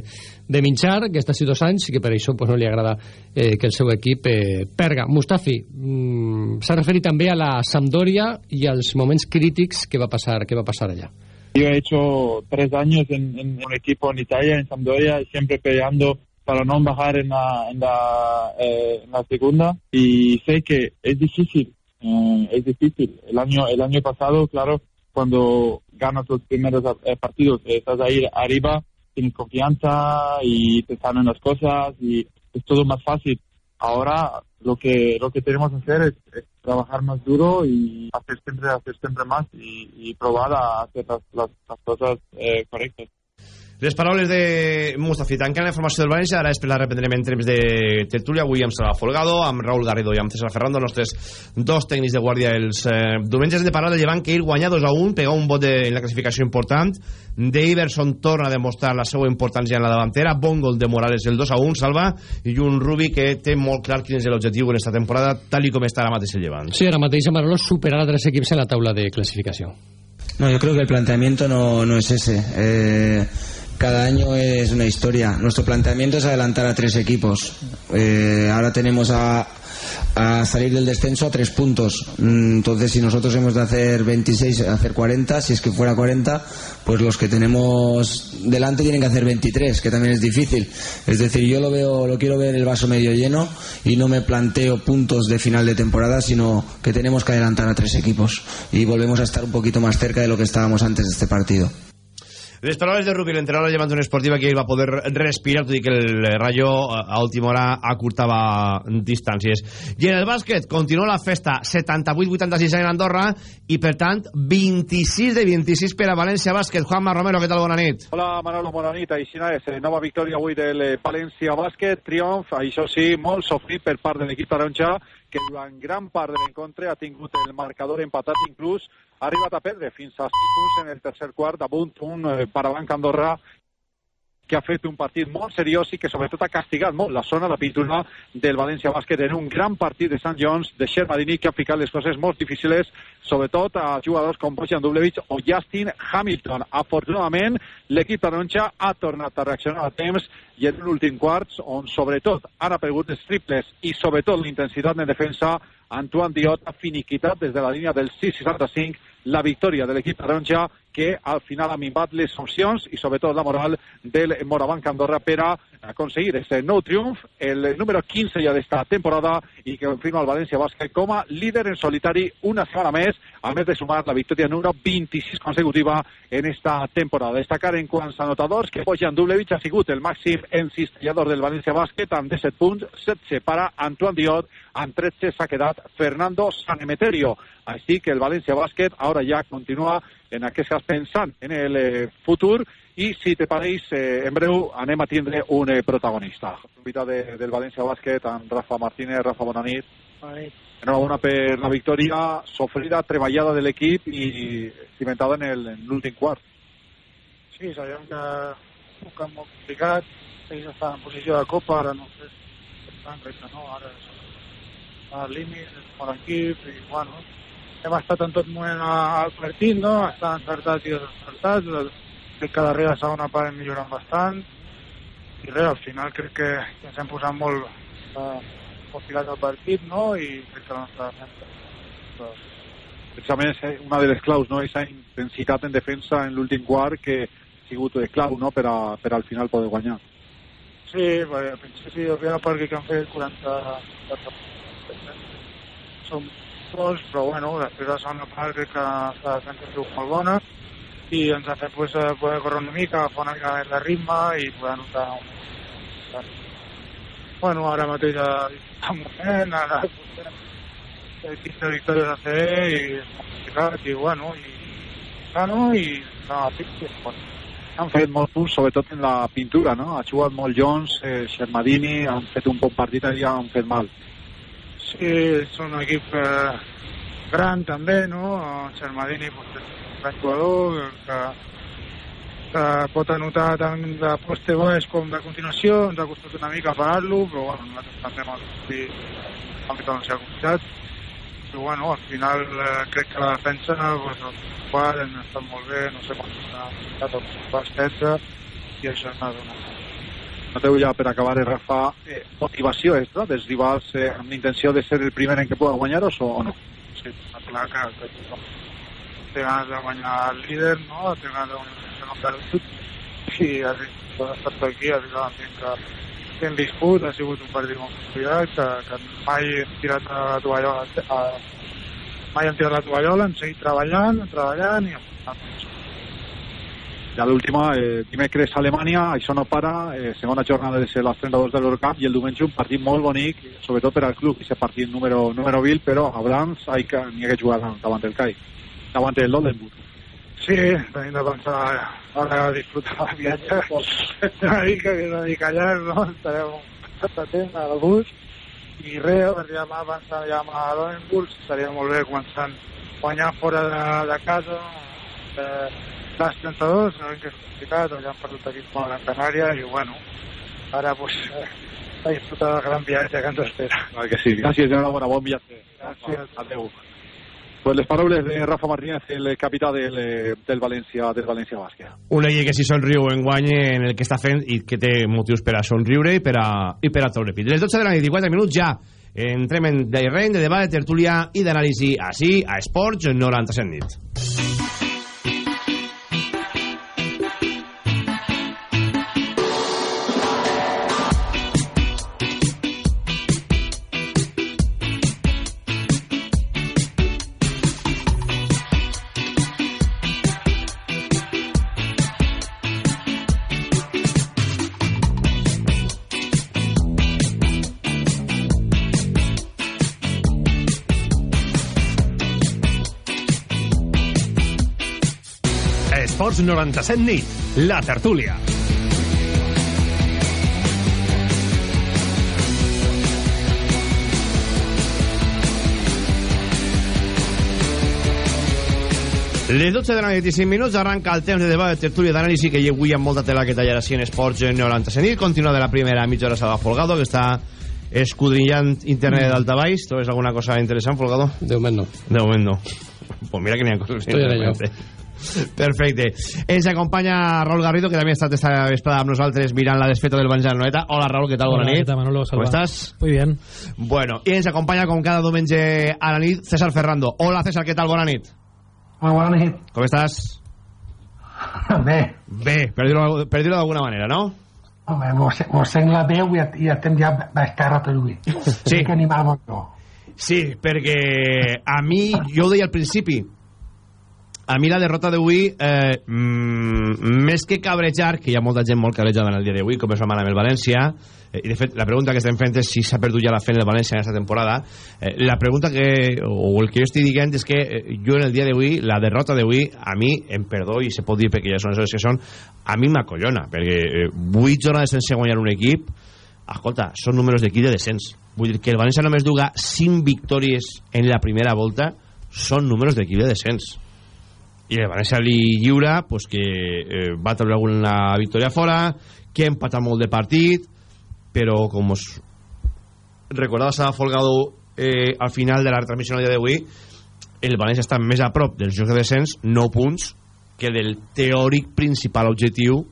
de minxar, que està dos anys i que per això pues, no li agrada eh, que el seu equip eh, perga. Mustafi mm, s'ha referit també a la Sampdoria i als moments crítics que va passar, que va passar allà. Yo he hecho tres años en, en, un equipo en Italia, en Sampdoria, siempre peleando para no bajar en la, en la, eh, en la segunda y sé que es difícil, eh, es difícil. El año, el año pasado, claro, cuando ganas los primeros eh, partidos, estás ahí arriba, tienes confianza y te salen las cosas y es todo más fácil. Ahora lo que lo que tenemos que hacer es, trabajar más duro y hacer siempre hacer siempre más y, y probar a hacer las, las, las cosas eh, correctas. Les paraules de Mustafi tancant la informació del València, ara és per la reprendrem en temps de tertúlia, avui amb Sala Folgado, amb Raúl Garrido i amb César Ferrando, els nostres dos tècnics de guàrdia els eh, diumenges de parlar de Llevant, que ell guanyar 2 a 1, pegar un vot de, en la classificació important, d'Iverson torna a demostrar la seva importància en la davantera, bon gol de Morales el 2 a 1, salva, i un Rubi que té molt clar quin és l'objectiu en aquesta temporada, tal i com està ara mateix el Llevant. Sí, ara mateix Manolo superar a tres equips en la taula de clasificació. No, yo creo que el planteamiento no, no es ese. Eh cada año es una historia. Nuestro planteamiento es adelantar a tres equipos. Eh, ahora tenemos a, salir del descenso a tres puntos. Mm, entonces, si nosotros hemos de hacer 26, hacer 40, si es que fuera 40, pues los que tenemos delante tienen que hacer 23, que también es difícil. Es decir, yo lo veo, lo quiero ver el vaso medio lleno y no me planteo puntos de final de temporada, sino que tenemos que adelantar a tres equipos y volvemos a estar un poquito más cerca de lo que estábamos antes de este partido. Les paraules de Rubi, l'entrenador llevant una esportiva que ell va poder respirar, tot i que el Rayo a última hora acurtava distàncies. I en el bàsquet continua la festa 78-86 en Andorra i per tant 26 de 26 per a València Bàsquet. Juanma Romero, què tal? Bona nit. Hola Manolo, bona nit. Així és, nova victòria avui del València Bàsquet, triomf, això sí, molt sofrit per part de l'equip taronja que durant gran part de l'encontre ha tingut el marcador empatat, inclús ha arribat a perdre fins a 6 punts en el tercer quart damunt un eh, Parabanc Andorra que ha fet un partit molt seriós i que sobretot ha castigat molt la zona de pintura del València Bàsquet en un gran partit de Sant Jones, de Shermadini, que ha ficat les coses molt difíciles, sobretot a jugadors com Bojan Dublevich o Justin Hamilton. Afortunadament, l'equip taronja ha tornat a reaccionar a temps i en l'últim quart, on sobretot han aparegut els triples i sobretot l'intensitat de defensa, Antoine Diot ha finiquitat des de la línia del 6-65 la victòria de l'equip taronja que al final ha minvat les opcions i sobretot la moral del Morabanc Andorra per a aconseguir aquest nou triomf, el número 15 ja d'esta temporada i que confirma el València Bàsquet com a líder en solitari una setmana més, a més de sumar la victòria número 26 consecutiva en esta temporada. Destacar en quants anotadors que Bojan Dublevich ha sigut el màxim encistellador del València Bàsquet amb 17 punts, 7 separa Antoine Diot, amb 13 s'ha quedat Fernando Sanemeterio. Així que el València Bàsquet ara ja continua en aquest cas pensant en el eh, futur i si te pareix, eh, en breu anem a tindre un eh, protagonista. Convidat de, del València Bàsquet amb Rafa Martínez. Rafa, bona nit. Bona nit. Enhorabona per la victòria sofrida, treballada de l'equip i cimentada en l'últim quart. Sí, sabíem que un camp molt complicat, ells estan en posició de copa, ara no sé si estan, crec que no, ara al límit, és un bon equip i bueno, hem estat en tot moment al partit, no? Estan encertats i desencertats. Crec que darrere la segona part hem millorat bastant. I res, al final crec que ens hem posat molt, eh, molt al partit, no? I crec que la nostra defensa... Precisament és una de les claus, no? Aquesta intensitat en defensa en l'últim quart que ha sigut de clau, no? Per, a, per al final poder guanyar. Sí, perquè al principi primera part que han fet 40... 40 som gols, però bueno, després de la segona part crec que la defensa ha sigut molt bona i ens ha fet pues, poder córrer una mica, agafar una mica més de ritme i poder notar un... Bueno, ara mateix a un moment, ara he 15 victòries a fer i és complicat i bueno, i gano i no, sí, sí, bon. Han fet molt punts, sobretot en la pintura, no? Ha jugat molt Jones, eh, Xermadini, han fet un bon partit i han fet mal. Sí, és un equip eh, gran també, no? Xermadini pues, és un jugador que, que pot anotar tant de poste baix com de continuació, ens ha costat una mica parar-lo, però bueno, nosaltres també hem fet una mica no s'ha costat. Però bueno, al final eh, crec que la defensa, pues, han estat molt bé, no sé quan s'ha estat el bastet i això s'ha donat. Noteu ja per acabar, eh, Rafa, eh, motivació extra rivals eh, amb l'intenció de ser el primer en què pugui guanyar-os o, no? Sí, clar que, que tothom té ganes de guanyar el líder, no? té ganes de guanyar no perdut i ha estat aquí, ha arribat l'ambient que, que hem viscut, ha sigut un partit molt complicat, que, que mai hem tirat la tovallola, a, mai hem tirat la tovallola, hem seguit treballant, treballant i hem ja l'última, eh, dimecres Alemanya, això no para, eh, segona jornada de ser les 32 de l'Eurocup i el diumenge un partit molt bonic, sobretot per al club, aquest partit número, número 20, però abans n'hi ha, que jugar davant del CAI, davant del Oldenburg. Sí, tenim de pensar ara a disfrutar el viatge, una mica, que mica llarg, no? Estarem bastant al bus, i res, abans ja a l'Oldenburg, estaria molt bé començant guanyar fora de, de casa, eh, les 32, sabem que és complicat, ja han perdut aquí com a Gran Canària i bueno, ara pues, a disfrutar del gran viatge que ens espera. Clar que sí, gràcies, enhorabona, bon viatge. Gràcies. Adéu. Pues les paraules de Rafa Martínez, el capità del, del València del València Bàsquet. Un llei que si somriu en guany en el que està fent i que té motius per a somriure i per a, i per a treure pit. Les 12 de la nit i 4 minuts ja entrem en terreny de debat, de tertúlia i d'anàlisi així a Esports 97 nit. Esports 97 nit, la tertúlia. Les 12 de la nit i 5 minuts arranca el temps de debat de tertúlia d'anàlisi que hi avui amb molta tela que tallar així en Esports 97 nit. Continua de la primera mitja hora Salva Folgado, que està escudrillant internet d'alta baix. ¿Trobes alguna cosa interessant, Folgado? De moment no. De moment no. Pues mira que n'hi ha coses Estoy en ello. interessantes. Perfecte. Ens acompanya Raúl Garrido, que també ha estat esta vesprada amb nosaltres mirant la desfeta del Banjar Noeta. Hola, Raúl, què tal? Hola, Bona nit. ¿qué tal, Manolo? ¿Cómo Salva? estás? Muy bien. Bueno, i ens acompanya com cada diumenge a la nit César Ferrando. Hola, César, què tal? Bona nit. Hola, bona nit. Com estàs? Bé. Bé, per dir-ho dir d'alguna manera, no? Home, mos, mos sent la veu i, i estem ja terra tot avui. Sí. Que animal bon no. Sí, perquè a mi, jo ho deia al principi, a mi la derrota d'avui, eh, mm, més que cabrejar, que hi ha molta gent molt cabrejada en el dia d'avui, com és la mala amb el València, eh, i de fet la pregunta que estem fent és si s'ha perdut ja la fe en el València en aquesta temporada, eh, la pregunta que, o el que jo estic dient és que eh, jo en el dia d'avui, la derrota d'avui, a mi, em perdó, i se pot dir perquè ja són les que són, a mi m'acollona, perquè eh, 8 jornades sense guanyar un equip, escolta, són números d'equip de descens. Vull dir que el València només duga 5 victòries en la primera volta, són números d'equip de descens i el València li lliura pues, que eh, va treure alguna victòria fora que ha empatat molt de partit però com us recordava Sara Folgado eh, al final de la retransmissió del dia d'avui el València està més a prop dels jocs de descens 9 punts que del teòric principal objectiu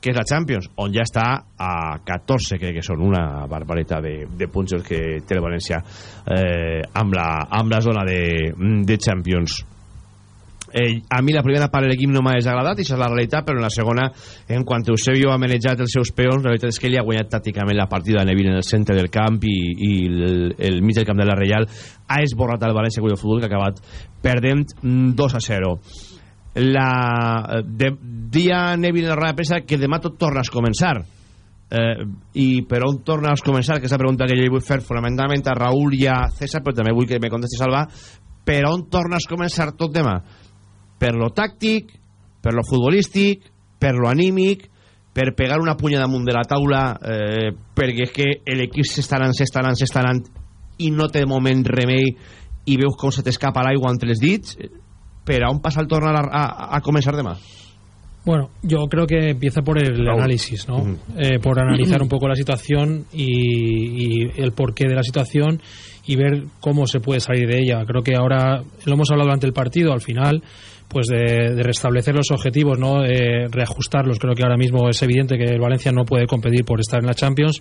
que és la Champions, on ja està a 14, crec que són una barbaritat de, de punts que té el València eh, amb, la, amb la zona de, de Champions eh, a mi la primera part de l'equip no m'ha desagradat, i això és la realitat, però en la segona, en quant Eusebio ha manejat els seus peons, la veritat és que ell ha guanyat tàcticament la partida a Neville en el centre del camp i, i el, el mig del camp de la Reial ha esborrat el València de Futbol que ha acabat perdent 2 a 0 la, de, dia Neville en la roda de que demà tot torna a començar. Eh, i per on torna a començar que és la pregunta que jo vull fer fonamentalment a Raül i a César però també vull que me contesti Salva per on torna a començar tot demà per lo tàctic, per lo futbolístic, per lo anímic, per pegar una punya damunt de la taula eh, perquè és que l'equip s'està anant, s'està anant, s'està anant i no té moment remei i veus com se t'escapa l'aigua entre els dits per a on passa el tornar a, a, a començar demà? Bueno, yo creo que empieza por el análisis, ¿no? Eh, por analizar un poco la situación y, y el porqué de la situación y ver cómo se puede salir de ella. Creo que ahora lo hemos hablado durante el partido, al final, pues de, de restablecer los objetivos, ¿no? Eh, reajustarlos. Creo que ahora mismo es evidente que el Valencia no puede competir por estar en la Champions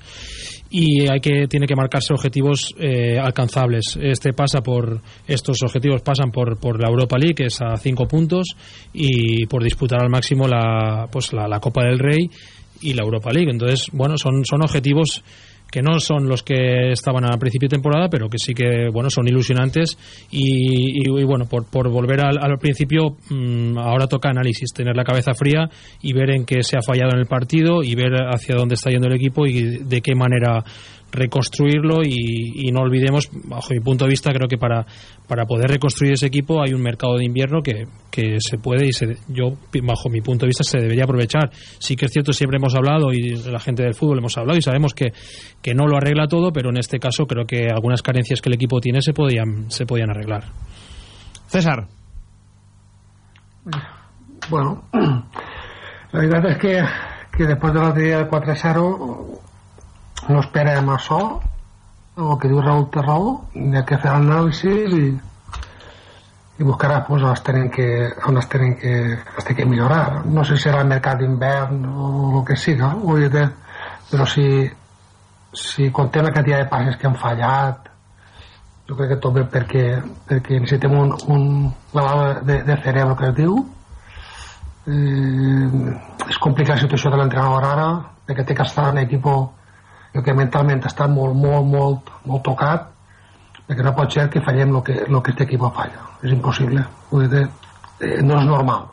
y hay que tiene que marcarse objetivos eh, alcanzables. Este pasa por estos objetivos pasan por, por la Europa League, que es a cinco puntos, y por disputar al máximo la pues la, la Copa del Rey y la Europa League. Entonces, bueno, son son objetivos que no son los que estaban al principio de temporada, pero que sí que bueno son ilusionantes. Y, y- y, bueno por, por volver al, al principio mm, ahora toca análisis, tener la cabeza fría y ver en qué se ha fallado en el partido y ver hacia dónde está yendo el equipo y de qué manera reconstruirlo y, y no olvidemos, bajo mi punto de vista, creo que para, para poder reconstruir ese equipo hay un mercado de invierno que, que se puede y se, yo, bajo mi punto de vista, se debería aprovechar. Sí que es cierto, siempre hemos hablado y la gente del fútbol hemos hablado y sabemos que, que no lo arregla todo, pero en este caso creo que algunas carencias que el equipo tiene se podían, se podían arreglar. César. Bueno, la veritat és que, que després de l'altre dia del 4-0 no esperem això, el que diu Raúl hi ha que fer l'anàlisi i, i buscar pues, on es tenen que, on es tenen que, es té que millorar. No sé si serà el mercat d'hivern o el que siga, vull dir, però si, si contem la quantitat de passes que han fallat, jo crec que tot ve perquè, perquè necessitem un, un lavado de, de cerebro que es diu, eh, és complicada la situació de l'entrenador ara perquè té que estar en equip que mentalment està molt, molt, molt, molt tocat perquè no pot ser que fallem el que, lo que este equip falla és impossible Vull dir, eh, no és normal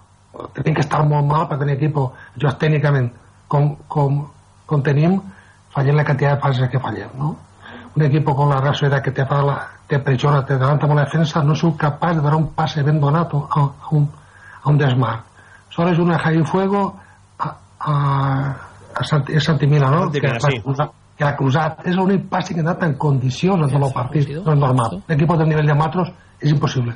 tenim que estar molt mal perquè un equip jo tècnicament com, com, com tenim fallem la quantitat de passes que fallem no? un equip con la Sociedad que te, la, te presiona, te adelanta amb la defensa no sou capaç de donar un passe ben donat a, un, a un desmarc solo es una Javi Fuego a, a, a Santi, és Santimina, no? Santimina, que, sí. Que ha cruzat. És l'únic passi que ha anat en condicions en tot el partit. No és normal. L'equip del nivell de Matros és impossible.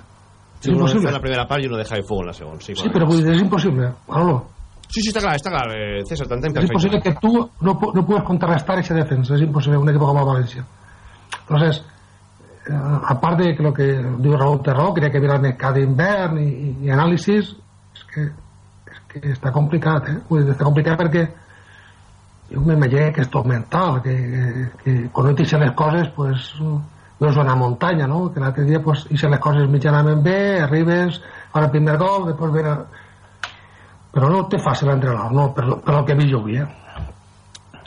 Sí, és uno impossible. la primera part i uno deja de fuego en la segona. Sí, Sí, però vull dir, és impossible. Manolo, Sí, sí, està clar, està clar, eh, César, t'entenc es imposible perfecte. que tú no, no puedas contrarrestar esa defensa. Es imposible un equipo como el Valencia. Entonces, eh, aparte de que lo que digo Raúl Terró, quería que viera el mercado d'hivern i, i, i anàlisis, és que, és que està complicat, eh? Vull dir, està complicat perquè jo m'imagino que és tot mental, que, que, que quan no les coses, pues, no és una muntanya, no? Que l'altre dia, pues, ixen les coses mitjanament bé, arribes, fa el primer gol, després ve... Però no té fàcil l'entrenador, no? Per, per lo que he vist jo avui, eh?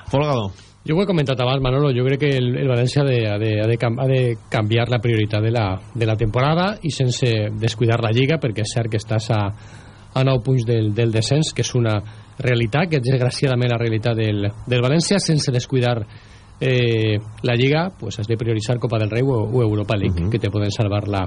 Folgado. Jo ho he comentat abans, Manolo, jo crec que el, el València ha de, ha, de, ha, de, ha de canviar la prioritat de la, de la temporada i sense descuidar la Lliga, perquè és cert que estàs a, a 9 punts del, del descens, que és una realitat, que és desgraciadament la realitat del, del València, sense descuidar eh, la Lliga, pues has de prioritzar Copa del Rei o, o Europa League, que te poden salvar la,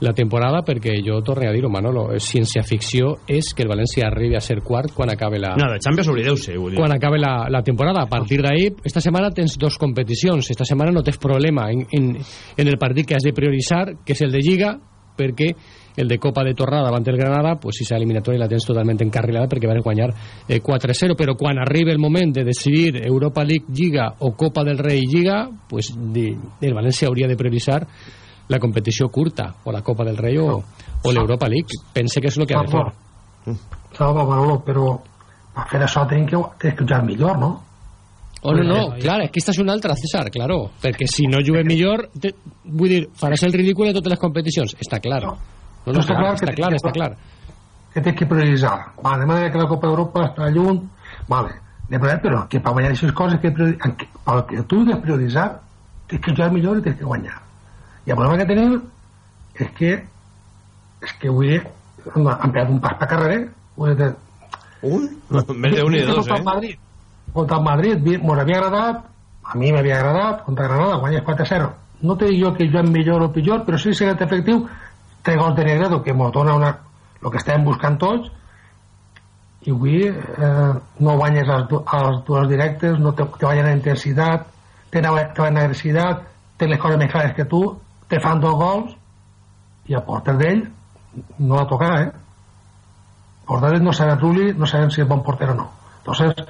la temporada, perquè jo torno a dir-ho, Manolo, és ciència-ficció és que el València arribi a ser quart quan acabe la, No, de Champions oblideu-se, vull dir. quan acabe la, la temporada. A partir d'ahí, esta setmana tens dos competicions. Esta setmana no tens problema en, en, en el partit que has de prioritzar, que és el de Lliga, perquè el de Copa de tornada davant el Granada, pues si eliminatòria la tens totalment encarrilada perquè van guanyar eh, 4-0, però quan arribi el moment de decidir Europa League Lliga o Copa del Rei Lliga, pues de, el València hauria de prioritzar la competició curta, o la Copa del Rei o, o l'Europa League. Pense que és el que ha de fer. Salva, Manolo, però per fer això tenim que, tens que jugar millor, no? Oh, no, no, clar, és que esta és una altra, César, claro, perquè si no jugues millor, te, vull dir, faràs el ridícul de totes les competicions, està clar. No, no, està clar que està clar, està clar. que tens que prioritzar. Vale, de manera que la Copa d'Europa està lluny, vale, de manera, però que per guanyar aquestes coses que, que, pel que tu has de prioritzar tens que jugar millor i tens que guanyar i el problema que tenim és que és que avui han, pegat un pas per carrer avui de, un? Més d'un i dos, contra el eh? Madrid contra el Madrid mos havia agradat a mi m'havia agradat contra Granada guanyes 4-0 no te dic jo que juguem millor o pitjor però sí ser efectiu tres gols de Negredo que mos dona una, el que estàvem buscant tots i avui eh, no guanyes els, du els duels directes no te, te guanyen en intensitat tenen, tenen agressivitat tenen les coses més clares que tu te fan dos gols i el porter d'ell no la tocarà eh? porter d'ell no sabem Rulli no sabem si és bon porter o no entonces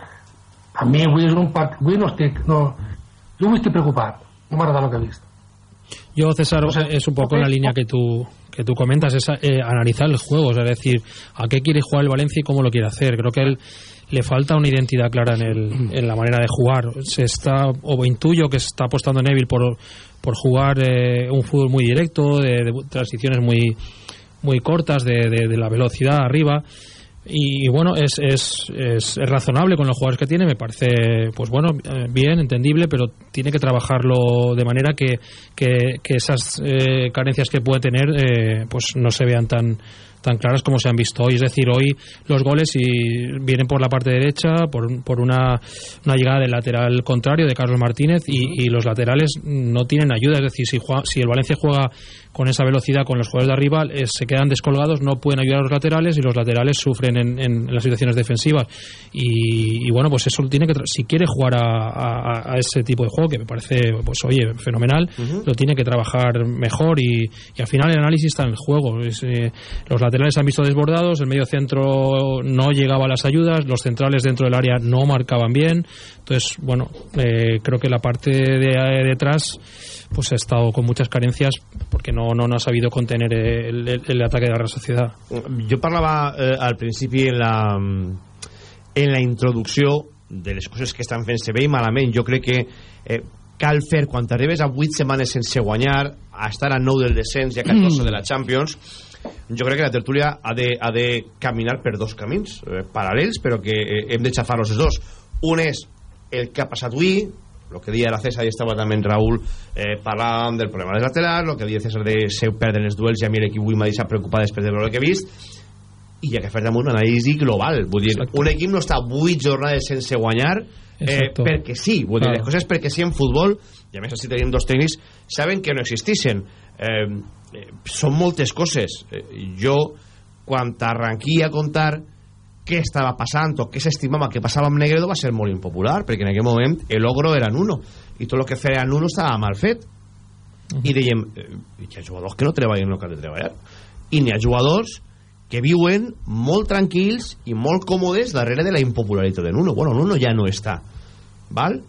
a mi avui és un part avui no estic no, jo avui estic preocupat no m'agrada el que he vist Yo, César, es un poco en la línea que tú, que tú comentas, es eh, analizar el juego, es decir, a qué quiere jugar el Valencia y cómo lo quiere hacer. Creo que él le falta una identidad clara en, el, en la manera de jugar. Se está, o intuyo que se está apostando Neville por, por jugar eh, un fútbol muy directo, de, de transiciones muy, muy cortas, de, de- de la velocidad arriba. Y, y bueno, es, es, es, razonable con los jugadores que tiene, me parece, pues bueno, eh, bien, entendible, pero tiene que trabajarlo de manera que, que, que esas eh, carencias que puede tener, eh, pues no se vean tan tan claras como se han visto hoy. Es decir, hoy los goles y vienen por la parte derecha, por, por una, una llegada del lateral contrario de Carlos Martínez y, y los laterales no tienen ayuda. Es decir, si, juega- si el Valencia juega con esa velocidad con los jugadores de arriba, eh, se quedan descolgados, no pueden ayudar a los laterales y los laterales sufren en, en las situaciones defensivas. Y, y bueno, pues eso tiene que, si quiere jugar a, a- a ese tipo de juego, que me parece, pues oye, fenomenal, lo tiene que trabajar mejor y, y al final el análisis está en el juego. Es, eh, los laterales se han visto desbordados, el medio centro no llegaba a las ayudas, los centrales dentro del área no marcaban bien. Entonces, bueno, eh, creo que la parte de, de detrás pues ha estado con muchas carencias porque no, no, no ha sabido contener el, el- el ataque de la Real Sociedad. jo parlava eh, al principi en la, en la introducció de les coses que estan fent-se bé i malament jo crec que eh, cal fer quan arribes a 8 setmanes sense guanyar a estar a 9 del descens i a 14 de la Champions jo crec que la tertúlia ha de, ha de caminar per dos camins eh, paral·lels però que eh, hem de xafar-los els dos. Un és el que ha passat avui el que deia la César i estava també en Raúl eh, parlàvem del problema dels laterals el que deia César de ser perdre els duels i a mi l'equip avui m'ha deixat preocupat després de veure el que he vist i ha que fer damunt una anàlisi global. Vull dir, un equip no està 8 jornades sense guanyar eh, perquè sí. Vull dir, Claro. les coses perquè sí en futbol i a més si tenim dos tècnics saben que no existixen eh, eh, són moltes coses. Eh, jo quan t'arranqui a contar què estava passant o què s'estimava que passava amb Negredo va ser molt impopular perquè en aquell moment el ogro era Nuno i tot el que feia Nuno estava mal fet. I dèiem eh, hi ha jugadors que no treballen el que han de treballar i n'hi ha jugadors que viuen molt tranquils i molt còmodes darrere de la impopularitat de Nuno. Bueno, Nuno ja no està val?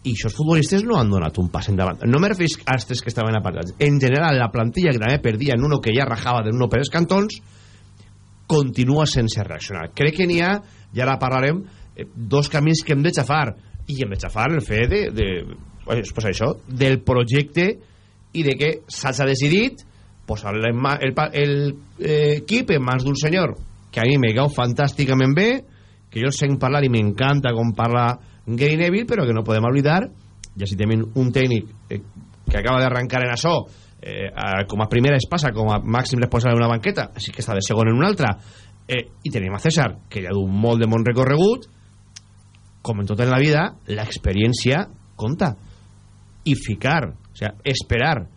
I aquests futbolistes no han donat un pas endavant. No me refereix als tres que estaven apartats. En general la plantilla que també perdia Nuno que ja rajava de Nuno per els cantons continua sense reaccionar. Crec que n'hi ha, i ara parlarem eh, dos camins que hem de xafar. I hem de xafar el fet de, de pues, això, del projecte i de que s'ha decidit posar el, el, el eh, equip en mans d'un senyor que a mi me cau fantàsticament bé que jo sent parlar i m'encanta com parla Gary Neville però que no podem oblidar ja si tenim un tècnic eh, que acaba d'arrencar en això eh, com a primera es passa com a màxim responsable d'una banqueta així que està de segon en una altra eh, i tenim a César que ja du molt de bon recorregut com en tot la vida l'experiència compta i ficar, o sea, esperar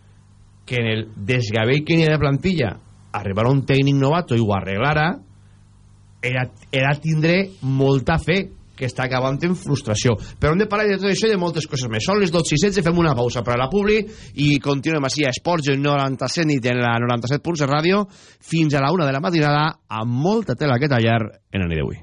que en el desgavell que n'hi ha de plantilla arribarà un tècnic novato i ho arreglara era, era tindre molta fe que està acabant en frustració. Però hem de parlar de tot això i de moltes coses més. Són les 12 i 16, fem una pausa per a la Publi i continuem així a Esports 97 nit en la 97.7 ràdio fins a la 1 de la matinada amb molta tela que tallar en el nit d'avui.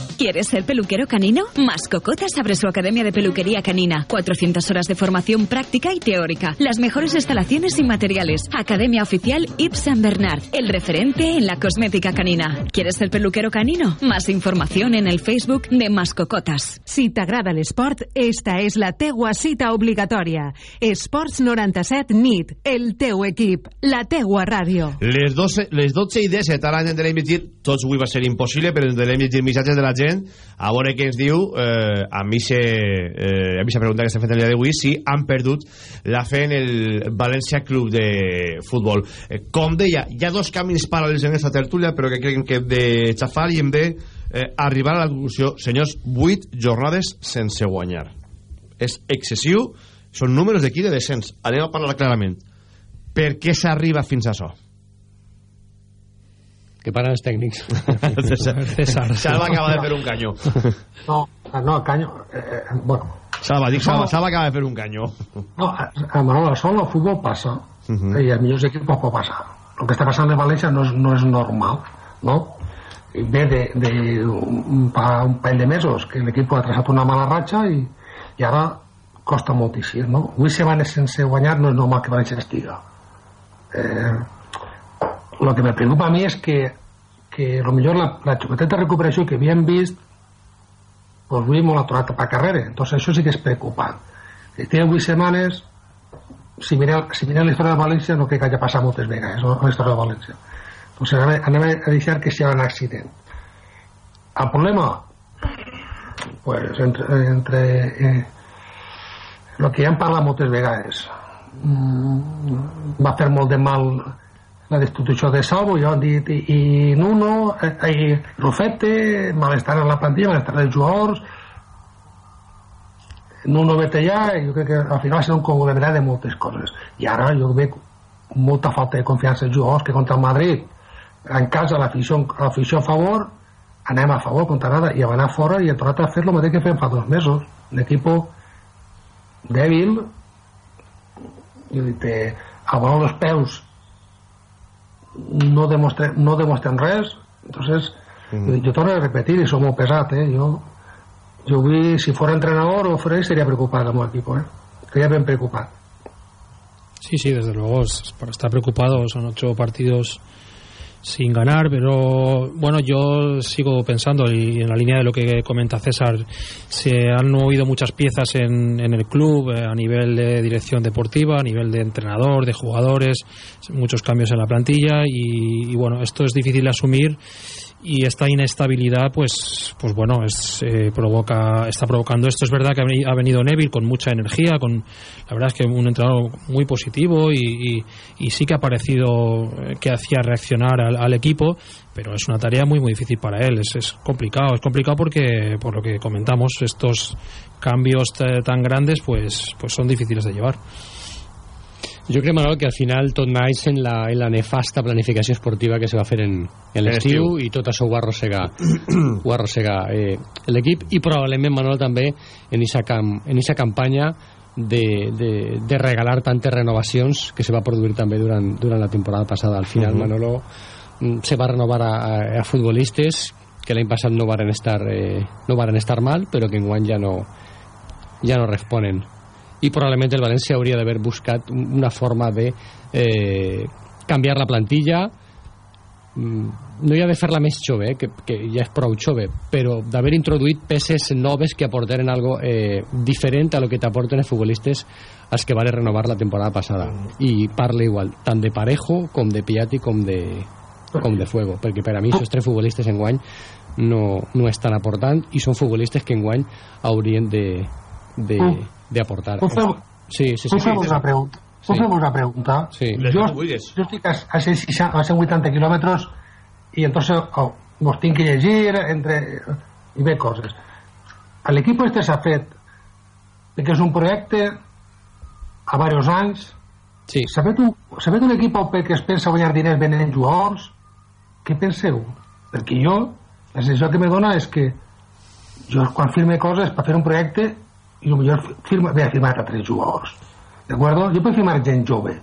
¿Quieres ser peluquero canino? Mascocotas abre su academia de peluquería canina. 400 horas de formación práctica y teórica. Las mejores instalaciones y materiales. Academia oficial Yves Saint Bernard. El referente en la cosmética canina. ¿Quieres ser peluquero canino? Más información en el Facebook de Mascocotas. Si t'agrada l'esport, esta és la teua cita obligatòria. Esports 97 NIT, el teu equip, la teua ràdio. Les 12, les 12 i 17 a l'any de l'emitir, tots avui va ser impossible, però de l'emitir missatges de la gent a veure què ens diu eh, a mi se eh, a mi se pregunta que s'ha fet el dia d'avui si han perdut la fe en el València Club de Futbol. Eh, com deia, hi ha dos camins paral·lels en aquesta tertúlia però que crec que hem de xafar i hem de eh, arribar a la conclusió senyors, 8 jornades sense guanyar. És excessiu són números d'aquí de descens. Anem a parlar clarament. Per què s'arriba fins a això que paran els tècnics César. Salva acaba de fer un caño. No, no, caño eh, bueno. Salva, dic Salva, Salva acaba de fer un caño. No, a, a Manolo, solo el fútbol passa uh -huh. i a millors equipos pot passar el que està passant en València no és, no és normal no? Ve de, de un, un parell de mesos que l'equip ha traçat una mala ratxa i, i ara costa moltíssim no? avui setmanes sense guanyar no és normal que València estiga. Eh, lo que me preocupa a mí es que, que lo millor la, la de recuperació que havíem vist pues avui molt aturat cap a carrera entonces això sí que és preocupant que té 8 setmanes si mireu, si mireu la història de València no crec que hagi passat moltes vegades no? la de València entonces anem, anem a deixar que sigui un accident. El problema pues entre, entre eh, el que ja hem parlat moltes vegades mm, va fer molt de mal la destitució de Salvo, ja han dit i, i Nuno, eh, i Rufete, malestar en la plantilla, malestar dels jugadors, Nuno i jo crec que al final serà un conglomerat de moltes coses. I ara jo veig molta falta de confiança als jugadors que contra el Madrid, en casa l'afició a favor, anem a favor contra nada, i a anar fora i a tornar a fer el mateix que fem fa dos mesos. Un equip dèbil, i té a volar els peus no demostren, no demostren res entonces mm. yo torno a repetir y somos pesat eh? yo, yo vi si fuera entrenador o fuera sería preocupado como equipo eh? sería bien preocupado Sí, sí, desde luego, para estar preocupado, son ocho partidos sin ganar, pero bueno, yo sigo pensando y en la línea de lo que comenta César, se han movido muchas piezas en, en el club eh, a nivel de dirección deportiva, a nivel de entrenador, de jugadores, muchos cambios en la plantilla y, y bueno, esto es difícil de asumir y esta inestabilidad pues pues bueno es eh, provoca está provocando esto. Es verdad que ha venido Neville con mucha energía con la verdad es que un entrenador muy positivo y, y, sí que ha parecido eh, que hacía reaccionar al, al, equipo pero es una tarea muy muy difícil para él. Es, es complicado es complicado porque por lo que comentamos estos cambios tan grandes pues pues son difíciles de llevar Jo crec, Manol, que al final tot naix en la, en la nefasta planificació esportiva que se va fer en, en l'estiu i tot això ho va arrossegar eh, l'equip i probablement, Manol, també en aquesta cam, en esa campanya de, de, de regalar tantes renovacions que se va produir també durant, durant la temporada passada. Al final, Mhm. Manolo mm, se va renovar a, a, a futbolistes que l'any passat no varen estar eh, no varen estar mal, però que enguany ja no ja no responen i probablement el València hauria d'haver buscat un- una forma de eh, canviar la plantilla. Mm, no hi ha de fer-la més jove, eh, que, que ja és prou jove, però d'haver introduït peces noves que aportaren algo eh, diferent a lo que t'aporten els futbolistes als que van renovar la temporada passada. I parla igual, tant de Parejo com de Piatti com de, com de Fuego, perquè per a mi aquests tres futbolistes enguany no, no estan aportant i són futbolistes que enguany haurien de de- d'aportar. Puc fer, Sí, sí, sí. sí, fer-vos una pregunta? Puc Sí. una pregunta? Sí. Jo, jo estic a, a, 60, a 180 kilómetros y entonces oh, vos tinc que llegir entre, i ver coses. L'equip este s'ha fet que és un projecte a diversos anys sí. s'ha fet, un, fet un equip que es pensa guanyar diners venent jugadors què penseu? perquè jo la sensació que me dona és que jo quan firme coses per fer un projecte i potser firma, bé, firmat a tres jugadors d'acord? Jo puc firmar gent jove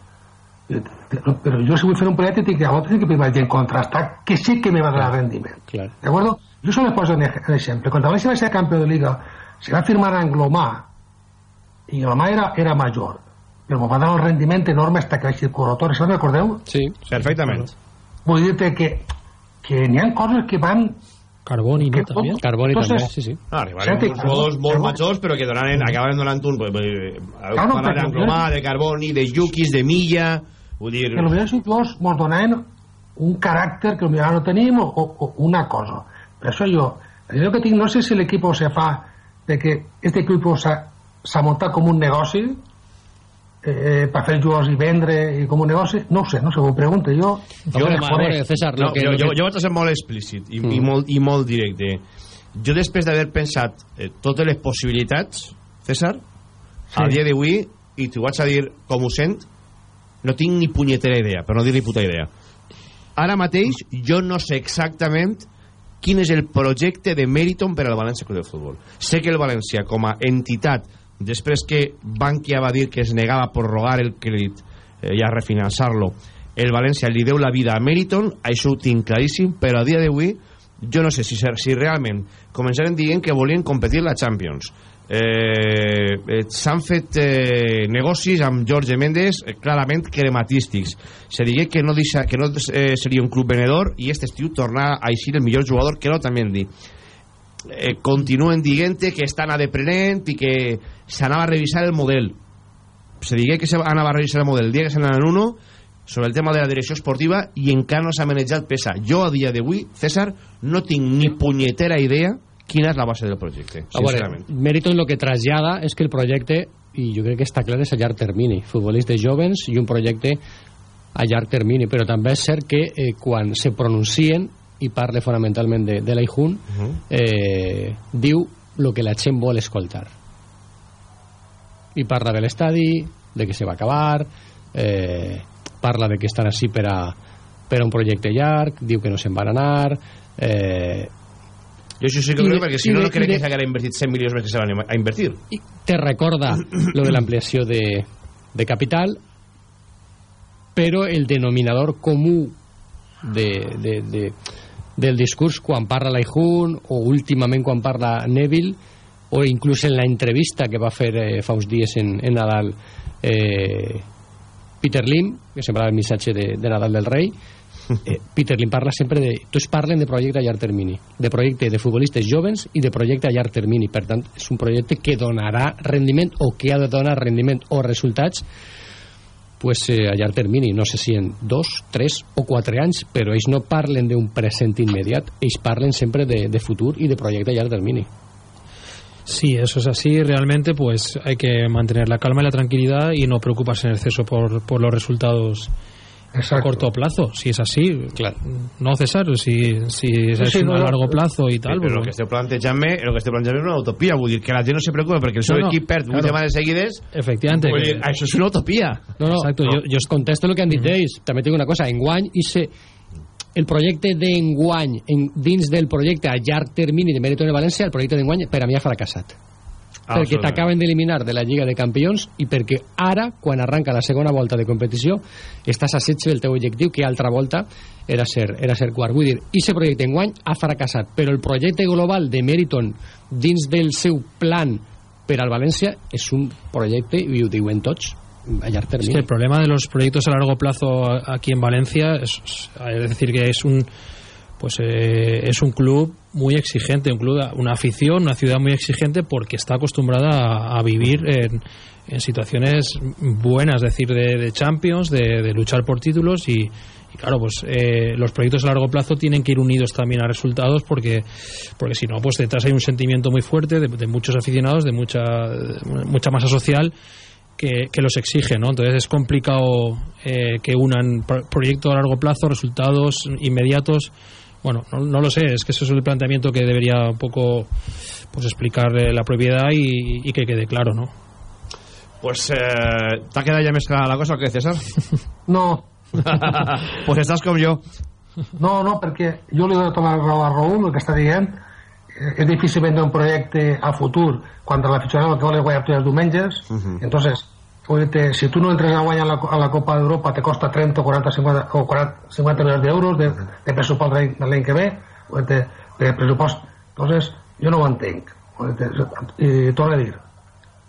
però jo si vull fer un projecte tinc que, a que firmar gent contrastat que sé que me va donar rendiment d'acord? Jo solo poso un exemple quan València va ser campió de liga se va firmar a Anglomà i Anglomà era, era major però me va dar un rendiment enorme hasta que vaig dir Corotor, ¿se recordeu? Sí. Perfectament. Vull dir-te que, que n'hi ha coses que van Carboni, no, també? Carboni Entonces- també, sí, sí. No, arribaren uns jugadors molt majors, però que donaren, acabaven donant un... Eh, Claro, parlar però- d'Anglomà, de Carboni, de Yukis, de Milla... Vull dir... que potser els jugadors mos donaven un caràcter que potser no tenim o, o, una cosa. Per això jo, el que tinc, no sé si l'equip se fa de que este equip s'ha muntat com un negoci eh, per fer jugadors i vendre i com un negoci, no ho sé, no sé, ho pregunto jo Jo, no a veure, César, no, que- jo, jo, jo vaig a ser molt explícit i, Mm. i, molt, i molt directe. Jo, després d'haver pensat eh, totes les possibilitats, César, Sí. al dia d'avui, i t'ho vaig a dir com ho sent, no tinc ni punyetera idea, per no dir ni puta idea. Ara mateix, jo no sé exactament quin és el projecte de Meriton per al València Club de Futbol. Sé que el València, com a entitat, després que Bankia va dir que es negava a prorrogar el crèdit eh, i a refinançar-lo, el València li deu la vida a Meriton, això ho tinc claríssim, però a dia d'avui jo no sé si, si realment començaren dient que volien competir la Champions. Eh, eh, s'han fet eh, negocis amb Jorge Méndez eh, clarament crematístics. Se digué que no, deixa, que no eh, seria un club venedor i este estiu tornar a eixir el millor jugador que no també en eh, continuen dient que estan adeprenent i que s'anava a revisar el model se digué que s'anava a revisar el model el dia que s'anava en uno sobre el tema de la direcció esportiva i encara no s'ha manejat pesa. Jo a dia d'avui, César, no tinc ni punyetera idea quina és la base del projecte, A veure, sincerament. Meriton lo que trasllada és que el projecte, i jo crec que està clar, és a llarg termini. Futbolistes jovens i un projecte a llarg termini, però també és cert que eh, quan se pronuncien, i parle fonamentalment de, de l'Aijun, eh, diu el que la gent vol escoltar. I parla de l'estadi, de que se va acabar, eh, parla de que estan així per a, per a un projecte llarg, diu que no se'n van anar... Eh, Jo això sí que I crec, perquè i si no, no crec i de- que s'haguera invertit 100 milions més que se van a invertir. te recorda lo de l'ampliació de, de capital però el denominador comú de, de, de, del discurs quan parla l'Aijun o últimament quan parla Neville o inclús en la entrevista que va fer eh, fa uns dies en, en Nadal eh, Peter Lim que semblava el missatge de, de Nadal del Rei eh, Peter Lim parla sempre de tots parlen de projecte a llarg termini de projecte de futbolistes jovens i de projecte a llarg termini. Per tant és un projecte que donarà rendiment o que ha de donar rendiment o resultats pues, eh, a llarg termini no sé si en dos, tres o quatre anys però ells no parlen d'un present immediat ells parlen sempre de, de futur i de projecte a llarg termini Sí, eso es así. Realmente, pues hay que mantener la calma y la tranquilidad y no preocuparse en exceso por, por los resultados a corto plazo, si es así. Claro. No, César, si, si es Sí, sí, a no, largo no. plazo y tal. Sí, pues però el que esteu plantejant-me el que esteu plantejant és una utopia vull dir que la gent no se preocupa perquè el seu No, no, equip perd claro. setmanes seguides Efectivamente. vull dir, això és una utopia No, no, Exacto, no. yo- jo, jo contesto el que han dit ells. També tinc una cosa, enguany i se, el projecte d'enguany en, dins del projecte a llarg termini de Mèriton de València, el projecte d'enguany per a mi ha fracassat. Perquè t'acaben d'eliminar de la Lliga de Campions i perquè ara, quan arranca la segona volta de competició, estàs a setge del teu objectiu, que altra volta era ser, era ser quart. Vull dir, aquest projecte enguany ha fracassat, però el projecte global de Meriton dins del seu plan per al València és un projecte, i ho diuen tots, a llarg Es termini. que el problema de los proyectos a largo plazo aquí en Valencia es, es decir que es un pues eh, es un club muy exigente, un club, una afición, una ciudad muy exigente porque está acostumbrada a, vivir en, situaciones buenas, es decir, de, de Champions, de, de luchar por títulos y, claro, pues eh, los proyectos a largo plazo tienen que ir unidos también a resultados porque porque si no, pues detrás hay un sentimiento muy fuerte de, muchos aficionados, de mucha mucha masa social que, que los exige, ¿no? Entonces es complicado eh, que unan pro- proyecto a largo plazo, resultados inmediatos. Bueno, no, no lo sé, es que eso es el planteamiento que debería un poco pues explicar eh, la propiedad y, y que quede claro, ¿no? pues eh, t'ha quedat ja més clara la cosa o què César? No, pues estàs com jo no, no, perquè jo li dono tota la raó a Raúl, el que està dient, és difícil vendre un projecte a futur quan l'aficionat el que vol és guanyar els diumenges, entonces, oye, si tu no entres a guanyar la, a la Copa d'Europa te costa 30 o 40 50, o 40, 50 milions d'euros de, de pressupost de l'any- de que ve oye, de, de pressupost entonces jo no ho entenc oye, i torno a dir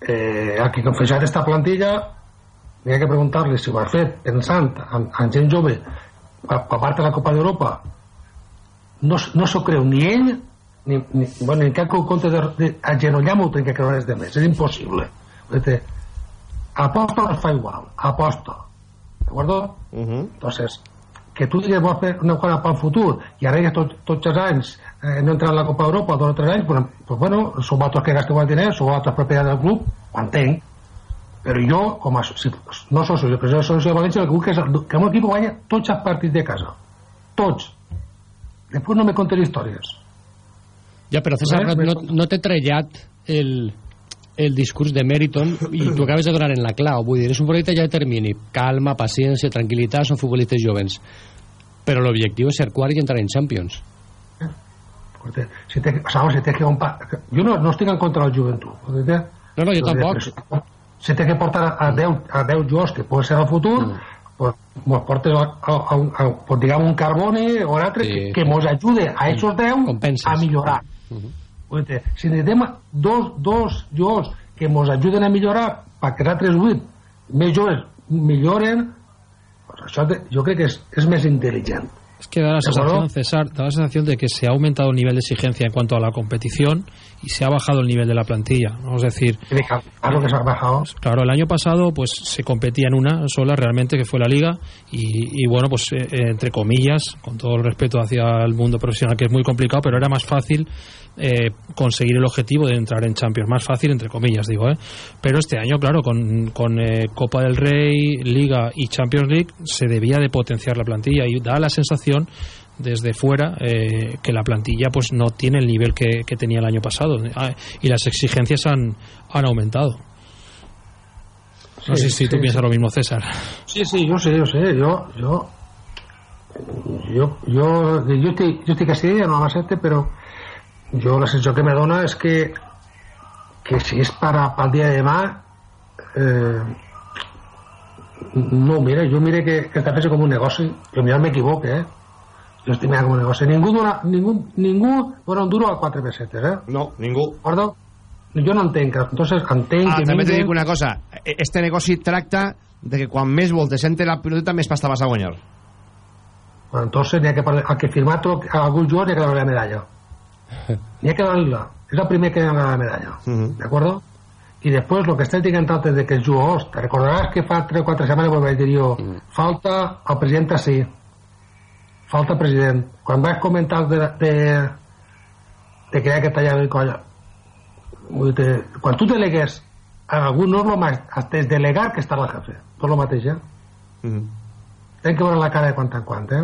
eh, a qui confessat esta plantilla hi ha que preguntar-li si ho ha fet pensant en, en gent jove a, a part de la Copa d'Europa no, no s'ho creu ni ell ni, ni, bueno, ni cap compte d'agenollar-m'ho tenc que creure els demés és impossible. Oye, aposto no es fa igual aposto ¿de acuerdo? entonces que tu digues vols fer una cosa pel futur i arregles tot, tots els anys eh, no entrar a la Copa d'Europa dos o tres anys pues, pues bueno, són vosaltres que gasteu el diners són vosaltres propietat del club ho entenc però jo, com a, si, no soc soci, però soc soci de València, el que vull que, és, que el meu equip guanya tots els partits de casa. Tots. Després no me contes històries. Ja, però César, Res, no, no t'he trellat el, el discurs de Meriton i tu acabes de donar en la clau. Vull dir, és un projecte ja de termini. Calma, paciència, tranquil·litat, són futbolistes jovens. Però l'objectiu és ser quart i entrar en Champions. Si te, sabes, si te que un pa, jo no, no estic en contra del joventut. ¿entendés? No, no, jo tampoc. Si, si té que portar a 10, a 10 jugadors que poden ser al futur, Mm. pues, mos portes a, a, a, a, pues, diguem un Carbone o altre Sí. que, que mos ajude a esos 10 Compenses. a millorar. Oye, si necessitem dos, dos jugadors que ens ajuden a millorar perquè els altres 8 més joves milloren pues això te, jo crec que és, és més intel·ligent Es que da la sensación, César, da la sensación de que se ha aumentado el nivel de exigencia en cuanto a la competición y se ha bajado el nivel de la plantilla. ¿no? Es decir, algo que se ha bajado claro, el año pasado pues se competía en una sola realmente, que fue la Liga, y, y bueno, pues eh, eh, entre comillas, con todo el respeto hacia el mundo profesional, que es muy complicado, pero era más fácil eh, conseguir el objetivo de entrar en Champions. Más fácil, entre comillas, digo, ¿eh? Pero este año, claro, con, con eh, Copa del Rey, Liga y Champions League, se debía de potenciar la plantilla y da la sensación desde fuera eh, que la plantilla pues no tiene el nivel que, que tenía el año pasado Ah, y las exigencias han, han aumentado. No Sí, sé si tú sí, piensas sí. lo mismo, César. Sí, sí, jo sé, jo sé, jo, jo, jo, jo estic, jo estic així, no m'accepte, però jo la sensació que me dona és que, que si és per al dia de demà, eh, no, mira, jo mire que, que està fent com un negoci, jo mira m'equivoque, eh? Jo estic mirant com un negoci. Ningú dona, ningú, ningú dona un duro a quatre pesetes, eh? No, ningú. Guarda, jo no entenc, entonces entenc Ah, que també vinguen- dic una cosa. E- Este negoci tracta de que quan més voltes entre la piloteta, més pasta vas a guanyar. Bueno, entonces n'hi ha que, parlar- a que firmar tot, a algun jugador n'hi ha que la medalla. N'hi ha que donar-la. És el primer que donar la medalla. ¿De acuerdo? Y después lo que estáis diciendo antes de que els jugadors, te recordaràs que fa 3 o 4 setmanes vos vaig dir jo, falta el president sí. Falta president. Quan vaig comentar de, de, de que hi ha que tallar el coll, vull dir, quan tu delegues a algú no és el mateix, delegar que està el jefe. Tot el mateix, eh? Tem que veure la cara de quant en quant, eh?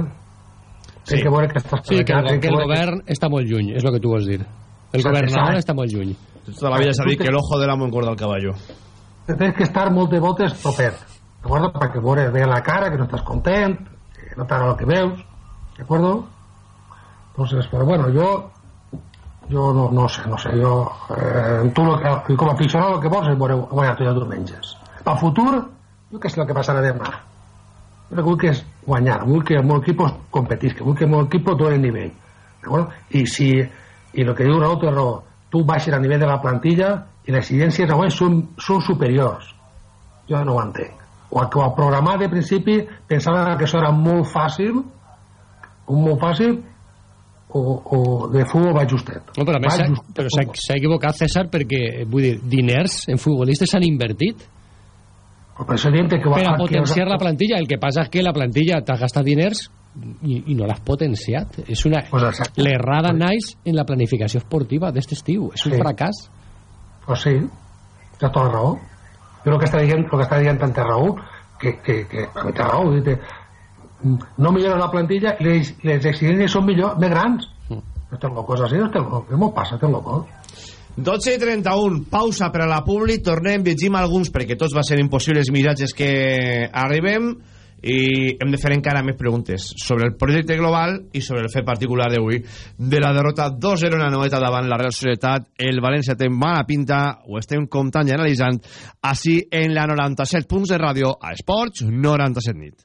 Sí. que veure que estàs Sí, que, el, que el veure govern està molt lluny, és el que tu vols dir. El Exacte, govern ara està molt lluny. Toda la vida s'ha dit que el ojo del amo engorda el caballo. que tens que estar moltes voltes propet, d'acord? Perquè veure bé la cara, que no estàs content, que no t'agrada el que veus, d'acord? Entonces, però bueno, jo jo no, no sé, no sé, jo eh, tu lo que, com a aficionat el que vols és veure guanyar tu ja diumenges. Pel futur, jo què sé el que passarà demà. Jo que vull que és guanyar, vull que el meu equip competisca, vull que el meu equip doni nivell. I si, i el que diu Raúl té raó, tu baixes a nivell de la plantilla i les exigències avui són, són superiors. Jo no ho entenc. O a, o a programar de principi pensava que això era molt fàcil, un molt fàcil, o, o de futbol va justet. No, però a més s'ha equivocat César perquè vull dir, diners en futbolistes s'han invertit Això diem que va, per a que- potenciar la plantilla el que passa és que la plantilla t'ha gastat diners i, i no l'has potenciat és una l'errada naix en la planificació esportiva d'este estiu és un Sí. fracàs Pues sí, té tota la raó. Jo el que està dient, el que està dient tant té raó, que, que, que a mi té raó, no millora la plantilla i les, les exigències són millor, més grans. Mm. Estem locos així, estem locos. Què m'ho passa, estem locos? 12 i 31, pausa per a la Publi, tornem, llegim alguns perquè tots va ser impossibles missatges que arribem i hem de fer encara més preguntes sobre el projecte global i sobre el fet particular d'avui de la derrota 2-0 en noeta davant la Real Societat. El València té mala pinta ho estem comptant i analitzant així en la 97 punts de ràdio a Esports 97 nit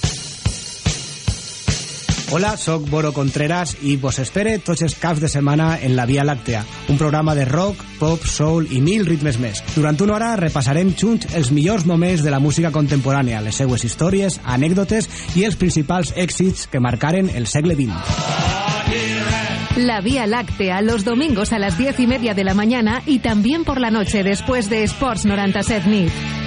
Hola, sóc Boro Contreras i vos espere tots els caps de setmana en la Via Làctea, un programa de rock, pop, soul i mil ritmes més. Durant una hora repassarem junts els millors moments de la música contemporània, les seues històries, anècdotes i els principals èxits que marcaren el segle XX. La Vía Láctea, los domingos a las diez y media de la mañana y también por la noche después de Sports 97 NIT.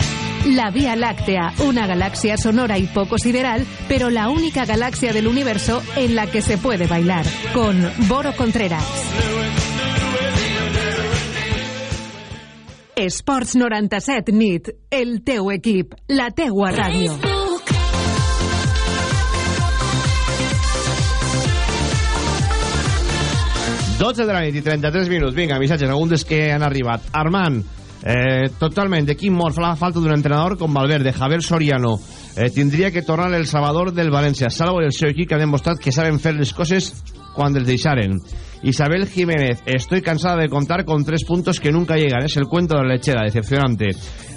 La Vía Láctea, una galaxia sonora y poco sideral, pero la única galaxia del universo en la que se puede bailar. Con Boro Contreras. Sports 97 NIT, el teu equip, la teua ràdio. Facebook 12 de la nit i 33 minuts. Vinga, missatges, alguns dels que han arribat. Armand, eh, totalment, de quin mort fa la falta d'un entrenador com Valverde, Javier Soriano. Eh, tindria que tornar el Salvador del València. Salvo el seu equip que ha demostrat que saben fer les coses quan els deixaren. Isabel Jiménez, estoy cansada de contar con tres puntos que nunca llegan. Es el cuento de la lechera, decepcionante.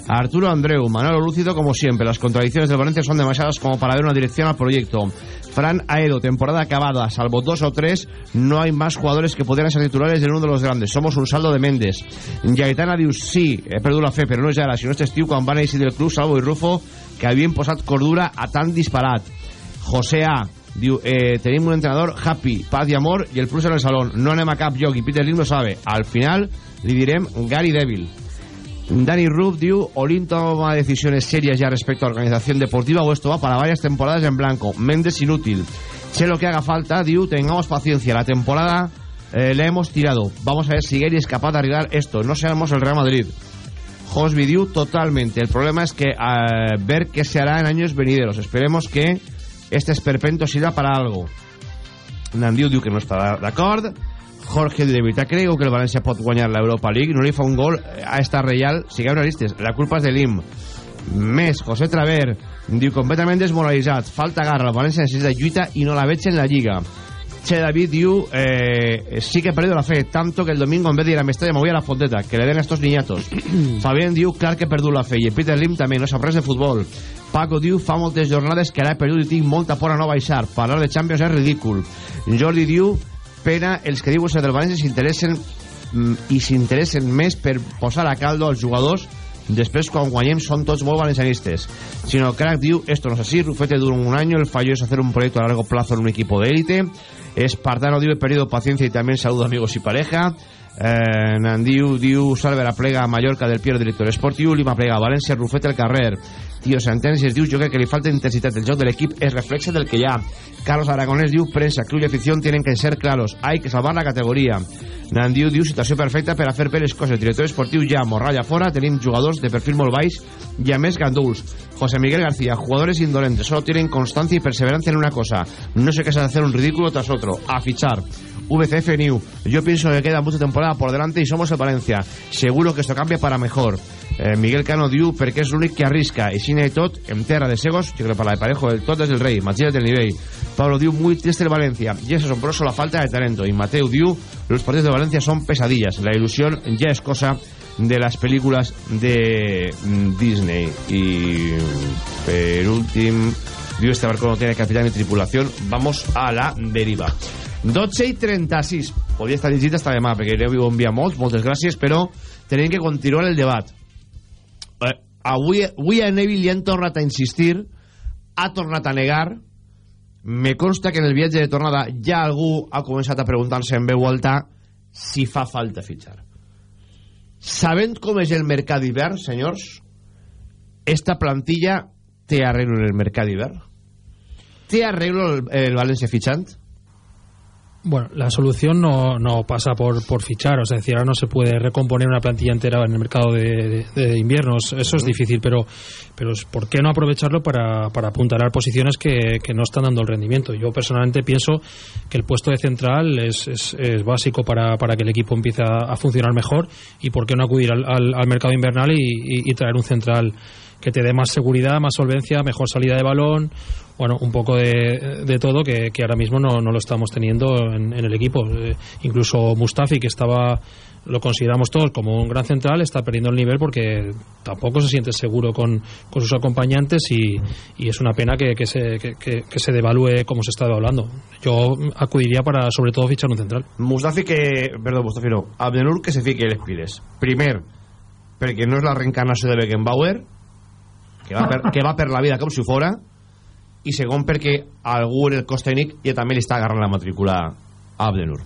Arturo Andreu, Manolo Lúcido, como siempre. Las contradicciones del Valencia son demasiadas como para dar una dirección al proyecto. Fran Aedo, temporada acabada, salvo dos o tres, no hay más jugadores que pudieran ser titulares de uno de los grandes. Somos un saldo de Méndez. Gaetana diu, sí, he perdut la fe, però no és ara, sinó este estiu quan van eixir del club Salvo i Rufo, que havien posat cordura a tan disparat. José A, diu, eh, tenim un entrenador happy, paz i amor i el plus en el salón. No anem a cap lloc Peter Lim lo sabe. Al final li direm Gary Devil. Dani Rub diu, Olin toma decisiones serias ya respecto a organización deportiva o esto va para varias temporadas en blanco. Méndez inútil. Sé lo que haga falta, diu, tengamos paciencia. La temporada eh, la hemos tirado. Vamos a ver si Gary es capaz de arreglar esto. No seamos el Real Madrid. Josby diu, totalmente. El problema es que eh, ver qué se hará en años venideros. Esperemos que este esperpento sirva para algo. Nandiu diu que no està d'acord. Jorge de veritat creu que el València pot guanyar l'Europa League? No li fa un gol a esta Real. Sigueu realistes, la culpa és de l'IM més, José Traver diu completament desmoralitzat, falta garra. El València necessita lluita i no la veig en la Lliga Che David diu eh, sí que he perdido la fe, tanto que el domingo en vez de ir a Mestalla me voy a la fondeta que le den a estos niñatos. Fabián diu clar que he perdut la fe i Peter Lim també, no sap res de futbol. Paco diu fa moltes jornades que ara he perdut i tinc molta por a no baixar. Parlar de Champions és ridícul. Jordi diu pena els que diuen del València s'interessen mm, i s'interessen més per posar a caldo als jugadors Después, cuando guanyem, son todos muy valencianistes. Sino Crack diu, esto no es así, Rufete dura un año, el fallo es hacer un proyecto a largo plazo en un equipo de élite. Espartano diu, he perdido paciencia y también saludo amigos y pareja. Eh, Nandiu diu, salve la plega a Mallorca del Piero, director esportiu, Lima plega a València, Rufete el carrer. Tio Santenes es diu, jo crec que li falta intensitat del joc de l'equip es reflexa del que hi. Carlos Aragonés diu, prensa, club y afición tienen que ser claros, hay que salvar la categoría. Nandiu diu, situació perfecta per a fer bé les coses. Director esportiu ja, morralla fora, tenim jugadors de perfil molt baix i a ganduls. José Miguel García, jugadores indolentes, solo tienen constancia y perseverancia en una cosa. No se casa de hacer un ridículo tras otro, a fichar. VCF New, yo pienso que queda mucha temporada por delante y somos el Valencia. Seguro que esto cambia para mejor. Eh, Miguel Cano diu perquè és l'únic que arrisca i xina tot en terra de segos jo crec que parla de parejo el tot és el rei imagina't el nivell. Pablo diu muy triste el Valencia y es asombroso la falta de talento y Mateu diu los partidos de Valencia son pesadillas la ilusión ya es cosa de las películas de mm, Disney. Y per últim diu este barco no tiene capitán ni tripulación vamos a la deriva. 12 i 36 podria estar llegit hasta demà perquè heu enviat molts, moltes gràcies però tenim que continuar el debat. Eh, avui, avui a Neville li han tornat a insistir ha tornat a negar. Me consta que en el viatge de tornada ja algú ha començat a preguntar-se en veu alta si fa falta fitxar. Sabent com és el mercat d'hivern senyors esta plantilla té arreglo en el mercat d'hivern? Té arreglo el, el València fitxant Bueno, la solución no, no pasa por, por fichar, o sea, es decir, ahora no se puede recomponer una plantilla entera en el mercado de, de, de inviernos, eso es difícil, pero, pero ¿por qué no aprovecharlo para, para apuntalar posiciones que, que no están dando el rendimiento? Yo personalmente pienso que el puesto de central es, es, es básico para, para que el equipo empiece a, a funcionar mejor y por qué no acudir al, al, al mercado invernal y, y, y traer un central que te dé más seguridad, más solvencia, mejor salida de balón, bueno, un poco de, de todo que, que, ahora mismo no, no, lo estamos teniendo en, en el equipo. Eh, incluso Mustafi, que estaba, lo consideramos todos como un gran central, está perdiendo el nivel porque tampoco se siente seguro con, con sus acompañantes y, y, es una pena que, que se, que, se devalúe como se estaba hablando. Yo acudiría para, sobre todo, fichar un central. Mustafi que, perdón, Mustafi no, Abdenur que se fique les piles. Primer, perquè no és la reencarnació de Beckenbauer, que va per, que va per la vida com si fora, i segon perquè algú en el cos tècnic ja també li està agarrant la matrícula a Abdenur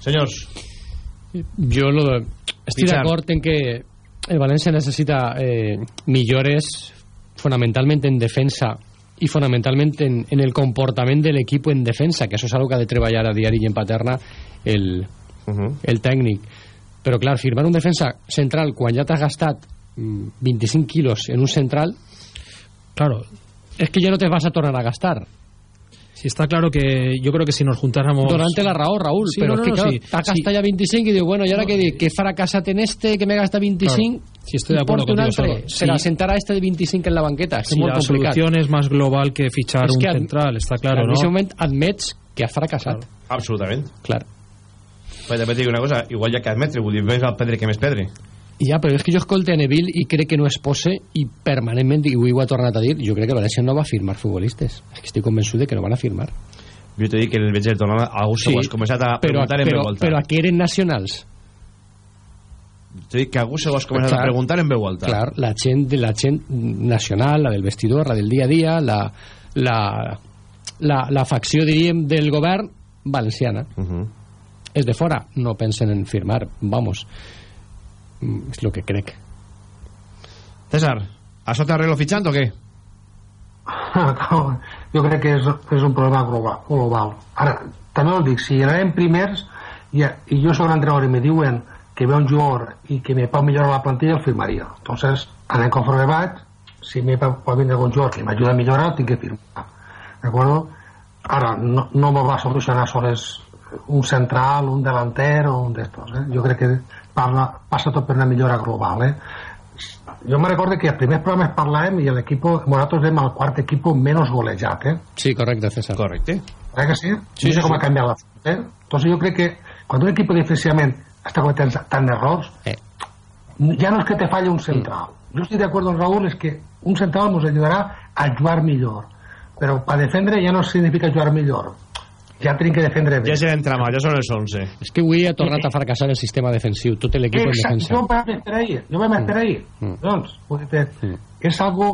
senyors jo lo de... estic d'acord en que el València necessita eh, millores fonamentalment en defensa i fonamentalment en, en el comportament de l'equip en defensa, que això és algo que ha de treballar a diari i en paterna el, uh -huh. el tècnic. Però clar, firmar un defensa central quan ja t'has gastat 25 quilos en un central claro, es que ya no te vas a tornar a gastar. Sí, está claro que yo creo que si nos juntáramos... Durante la Raó, Raúl, sí, pero no, no, es que claro, sí, sí. ja 25 i diu, bueno, ara no, que que fracassat en este, que me gasta 25, claro, sí, estoy de acuerdo contigo, altre, sí. per a sentar a este de 25 en la banqueta. Sí, la complicat. solución es más global que fichar es que un central, está claro, en ¿no? En aquest moment admets que ha fracassat. Claro. Absolutament. Clar. Però també et dic una cosa, igual ja que admetre, vull dir, més que més pedre. Ja, però és que jo escolte a Neville i crec que no es pose i permanentment, i avui ho ha tornat a dir, jo crec que València no va firmar futbolistes. És que estic convençut de que no van a firmar. Jo t'he dit que el viatge de tornada algú sí, s'ho has començat a però, preguntar en però, veu alta. Però a què eren nacionals? T'he dit que algú s'ho has començat clar, a preguntar en veu alta. Clar, la gent, la gent nacional, la del vestidor, la del dia a dia, la, la, la, la facció, diríem, del govern valenciana. Uh -huh. És de fora, no pensen en firmar, vamos es lo que crec César, ¿això t'arreglo fichant o què? jo crec que és, és un problema global, global. ara, també ho dic, si anàvem primers i, i jo soc entrenador i me diuen que ve un jugador i que me pot millorar la plantilla el firmaria entonces anem conforme vaig si me pot vindre un jugador que m'ajuda a millorar tinc que firmar d'acord? ara no, no me va solucionar sols un central, un delanter o un d'estos eh? jo crec que parla, passa tot per una millora global eh? jo me recordo que els primers programes parlàvem i l'equip nosaltres érem el quart equip menys golejat eh? sí, correcte César correcte ¿Eh que sí? sí no sé sí, com sí. ha canviat la eh? entonces jo crec que quan un equip defensivament està cometent tant errors eh. ja no és que te falle un central mm. jo estic d'acord amb Raúl és que un central nos ajudarà a jugar millor però per defendre ja no significa jugar millor ja tenim que defendre bé. Ja se l'entrama, ja són els 11. És que avui ha tornat a fracassar el sistema defensiu, tot l'equip en Exacte, defensa. jo vaig estar ahir, jo vaig estar ahir. Doncs, vull dir, és algo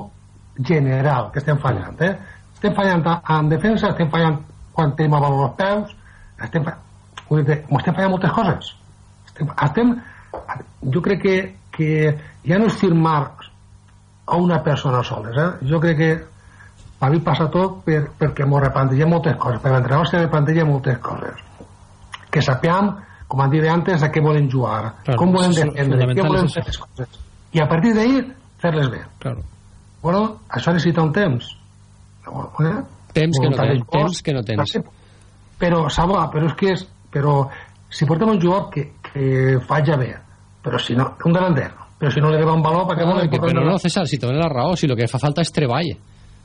general que estem fallant, eh? Estem fallant en defensa, estem fallant quan tenim el valor als peus, estem, dir, estem fallant moltes coses. Estem, estem, jo crec que, que ja no és firmar a una persona soles, eh? Jo crec que a mi passa tot per, perquè m'ho replantegem moltes coses, per l'entrenador se replanteja moltes coses. Que sappiam, com han dit antes, a què volen jugar, Claro, com volen defendre, què volen fer les coses. I a partir d'ahir, fer-les bé. Claro. Bueno, això necessita un temps. Eh? Temps que no tens, jugadors, temps que no tens. Però, Salva, però és que és... Però si portem un jugador que, que faja bé, però si no, un delanter, però si no li deva un valor, perquè No, no, que, però no, César, si te la raó, si lo que fa falta és treball.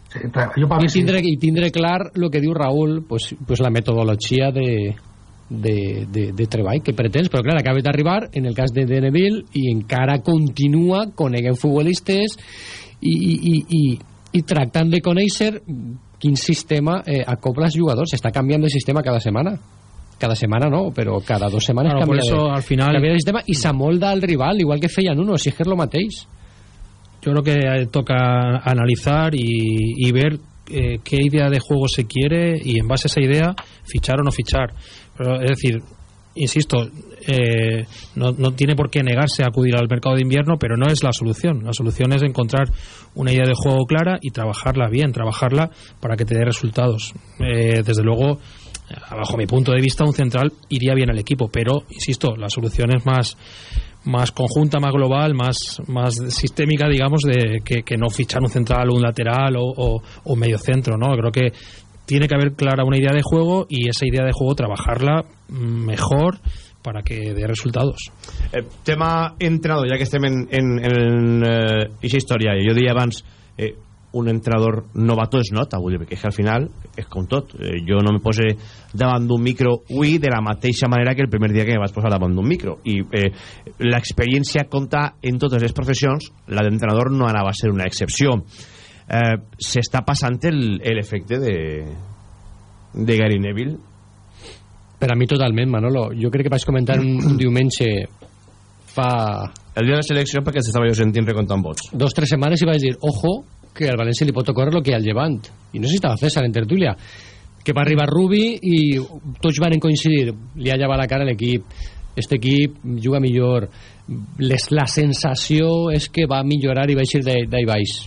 Sí, jo per I mi sí. tindre, I tindre clar el que diu Raül, pues, pues la metodologia de, de, de, de treball que pretens, però clar, acaba d'arribar en el cas de Deneville i encara continua coneguent futbolistes i, i, i, i, i tractant de conèixer quin sistema eh, acopla els jugadors. Està canviant de sistema cada setmana. Cada setmana no, però cada dues setmanes Claro, canvia, eso, de, al final- canvia de sistema i s'amolda al rival, igual que feien uno, si és que és el mateix. Yo creo que eh, toca analizar y, ver eh, qué idea de juego se quiere y en base a esa idea fichar o no fichar. Pero, es decir, insisto, eh, no, no tiene por qué negarse a acudir al mercado de invierno, pero no es la solución. La solución es encontrar una idea de juego clara y trabajarla bien, trabajarla para que te dé resultados. Eh, desde luego, bajo mi punto de vista, un central iría bien al equipo, pero, insisto, la solución es más más conjunta, más global, más, más sistémica, digamos, de que, no fichar un central o un lateral o, o, o medio centro, ¿no? Creo que tiene que haber clara una idea de juego y esa idea de juego trabajarla mejor para que dé resultados. Eh, tema entrenador, ja que estem en, en, en eh, eixa història, eh, un entrenador novato es nota vull dir, perquè és que al final és com tot. Eh, jo no me pose davant d'un micro avui de la mateixa manera que el primer dia que me vas posar davant d'un micro. I eh, l'experiència compta en totes les professions la d'entrenador no anava a ser una excepció. Eh, s'està passant el- l'efecte de de Gary Neville. Per a mi totalment, Manolo. Jo crec que vaig comentar un, un diumenge fa el dia de la selecció perquè s'estava jo sentint recomptant vots. dos o tres setmanes i vaig dir, ojo, que al València li pot ocórrer el que al Llevant. I no sé si estava César en tertúlia. Que va arribar Rubi i tots van coincidir. Li ha llevat la cara a l'equip. Este equip juga millor. Les, la sensació és que va millorar i va eixir d'ahí baix.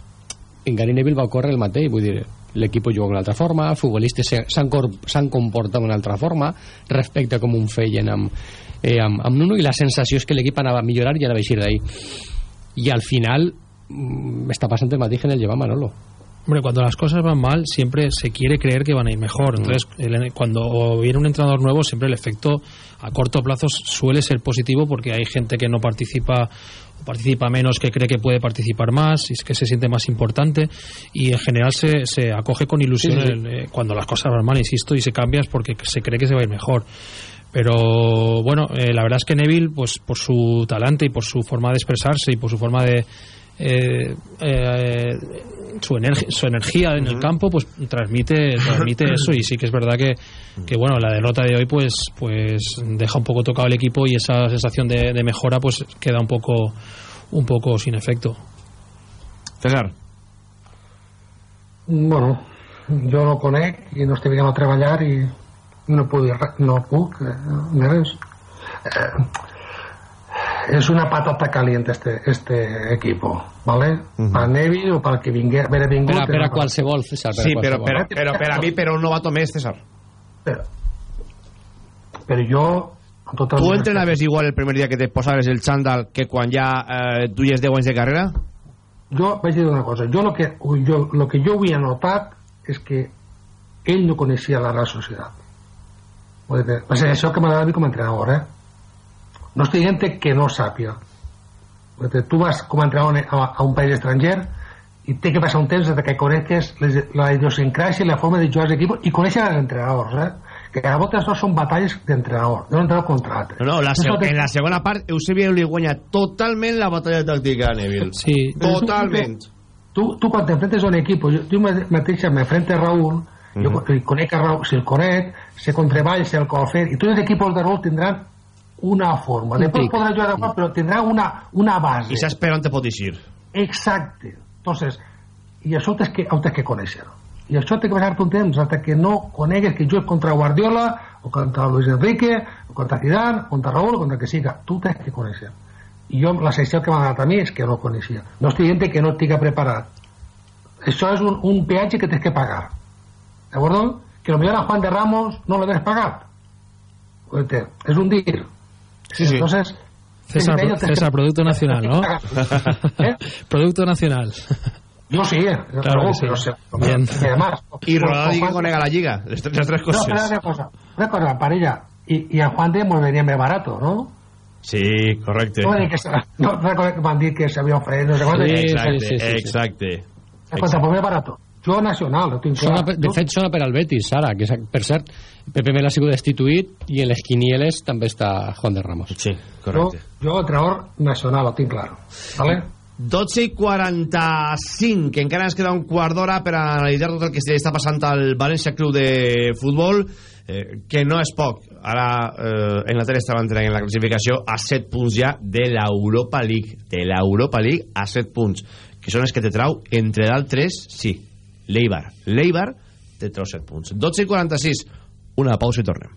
En Gary Neville va ocórrer el mateix. Vull dir, l'equip juga d'una altra forma, els futbolistes s'han comportat d'una altra forma respecte a com ho feien amb, eh, amb, amb Nuno i la sensació és que l'equip anava a millorar i anava a eixir d'ahí. Y al final está pasando el matiz en el lleva Manolo. Hombre, cuando las cosas van mal, siempre se quiere creer que van a ir mejor. Entonces, el- cuando viene un entrenador nuevo, siempre el efecto a corto plazo suele ser positivo porque hay gente que no participa o participa menos que cree que puede participar más y es que se siente más importante y en general se, se acoge con ilusión Sí, sí. el, eh, cuando las cosas van mal, insisto, y se cambia es porque se cree que se va a ir mejor. Pero bueno, eh, la verdad es que Neville, pues por su talante y por su forma de expresarse y por su forma de eh, eh, su, energi- su energía en el campo, pues transmite transmite eso y sí que es verdad que, que bueno la derrota de hoy pues pues deja un poco tocado el equipo y esa sensación de, de mejora pues queda un poco un poco sin efecto. César. Bueno, jo no conec i no estic a treballar i no puc no puc eh, res. Eh, és una patata caliente este, este equipo, ¿vale? Para Neville o para el que vingué, haver vingut... Per a, per a qualsevol, César. Per Sí, a però, però, però per a mi, però un novato més, César. Però jo... amb Tota Tu la- entrenaves igual el primer dia que te posaves el xandall que quan ja eh, duies 10 anys de carrera? Jo vaig dir una cosa, jo lo que jo, lo que jo havia notat és que ell no coneixia la Real Societat. Va ser això que m'agrada a mi com a entrenador, eh? No estic dient que no sàpiga. Dir, Tu vas com a entrenador a, a un país estranger i té que passar un temps des que coneixes les, la idiosincràsia i la forma de jugar als equips i coneixes els entrenadors, eh? Que cada volta això són batalles d'entrenador, d'un entrenador contra altre. No, no, la seg que- en la segona part Eusebio li guanya totalment la batalla tàctica a Neville. Sí. Totalment. Tú, tú cuando te enfrentes a un equipo, yo, yo me- mateix me frente a Raúl, Uh -huh. Jo conec a Raúl, si el conec, sé com treballa, sé el que vol fer, i tots els equips de Raúl tindran una forma. Després podrà jugar de qual, però tindrà una, una base. I saps per on te pot eixir. Exacte. Entonces, i això tens que, ho tens que conèixer. I això té que passar-te un temps, fins que no conegues que jugues contra Guardiola, o contra Luis Enrique, o contra Zidane, o contra Raúl, o contra que siga. Tu tens que conèixer. I jo, la secció que m'ha donat a mi és que no coneixia. No estic dient que no estigui preparat. Això és un, un peatge que tens que pagar. ¿De Que lo a Juan de Ramos no lo debes pagar. Es un dir. Sí, sí. Entonces, César, César Producto Nacional, ¿no? ¿Eh? Producto Nacional. Yo sí, eh. claro que sí. pero. Bien. Y además... Y que conega la liga. Las tres, las tres cosas. No, pero una cosa. Una cosa, para ella. Y, y a Juan de más barato, ¿no? Sí, correcte. No, que, no, recordo que que s'havia ofert, no sé quant. Sí, exacte, sí, sí, sí. exacte. Escolta, pues més barato. Jo nacional, ho tinc clar. Sona, de fet, sona per al Betis, Sara, que per cert, Pepe Mel ha sigut destituït i en les quinieles també està Juan de Ramos. Sí, correcte. Jo, jo entrenador nacional, ho tinc clar. ¿vale? 12 i 45, que encara ens queda un quart d'hora per analitzar tot el que està passant al València Club de Futbol, eh, que no és poc. Ara eh, en la tele estava entrant en la classificació a 7 punts ja de l'Europa League, de l'Europa League a 7 punts, que són els que te trau, entre d'altres, sí, l'Eibar. L'Eibar te trau 7 punts. 12 i 46, una pausa i tornem.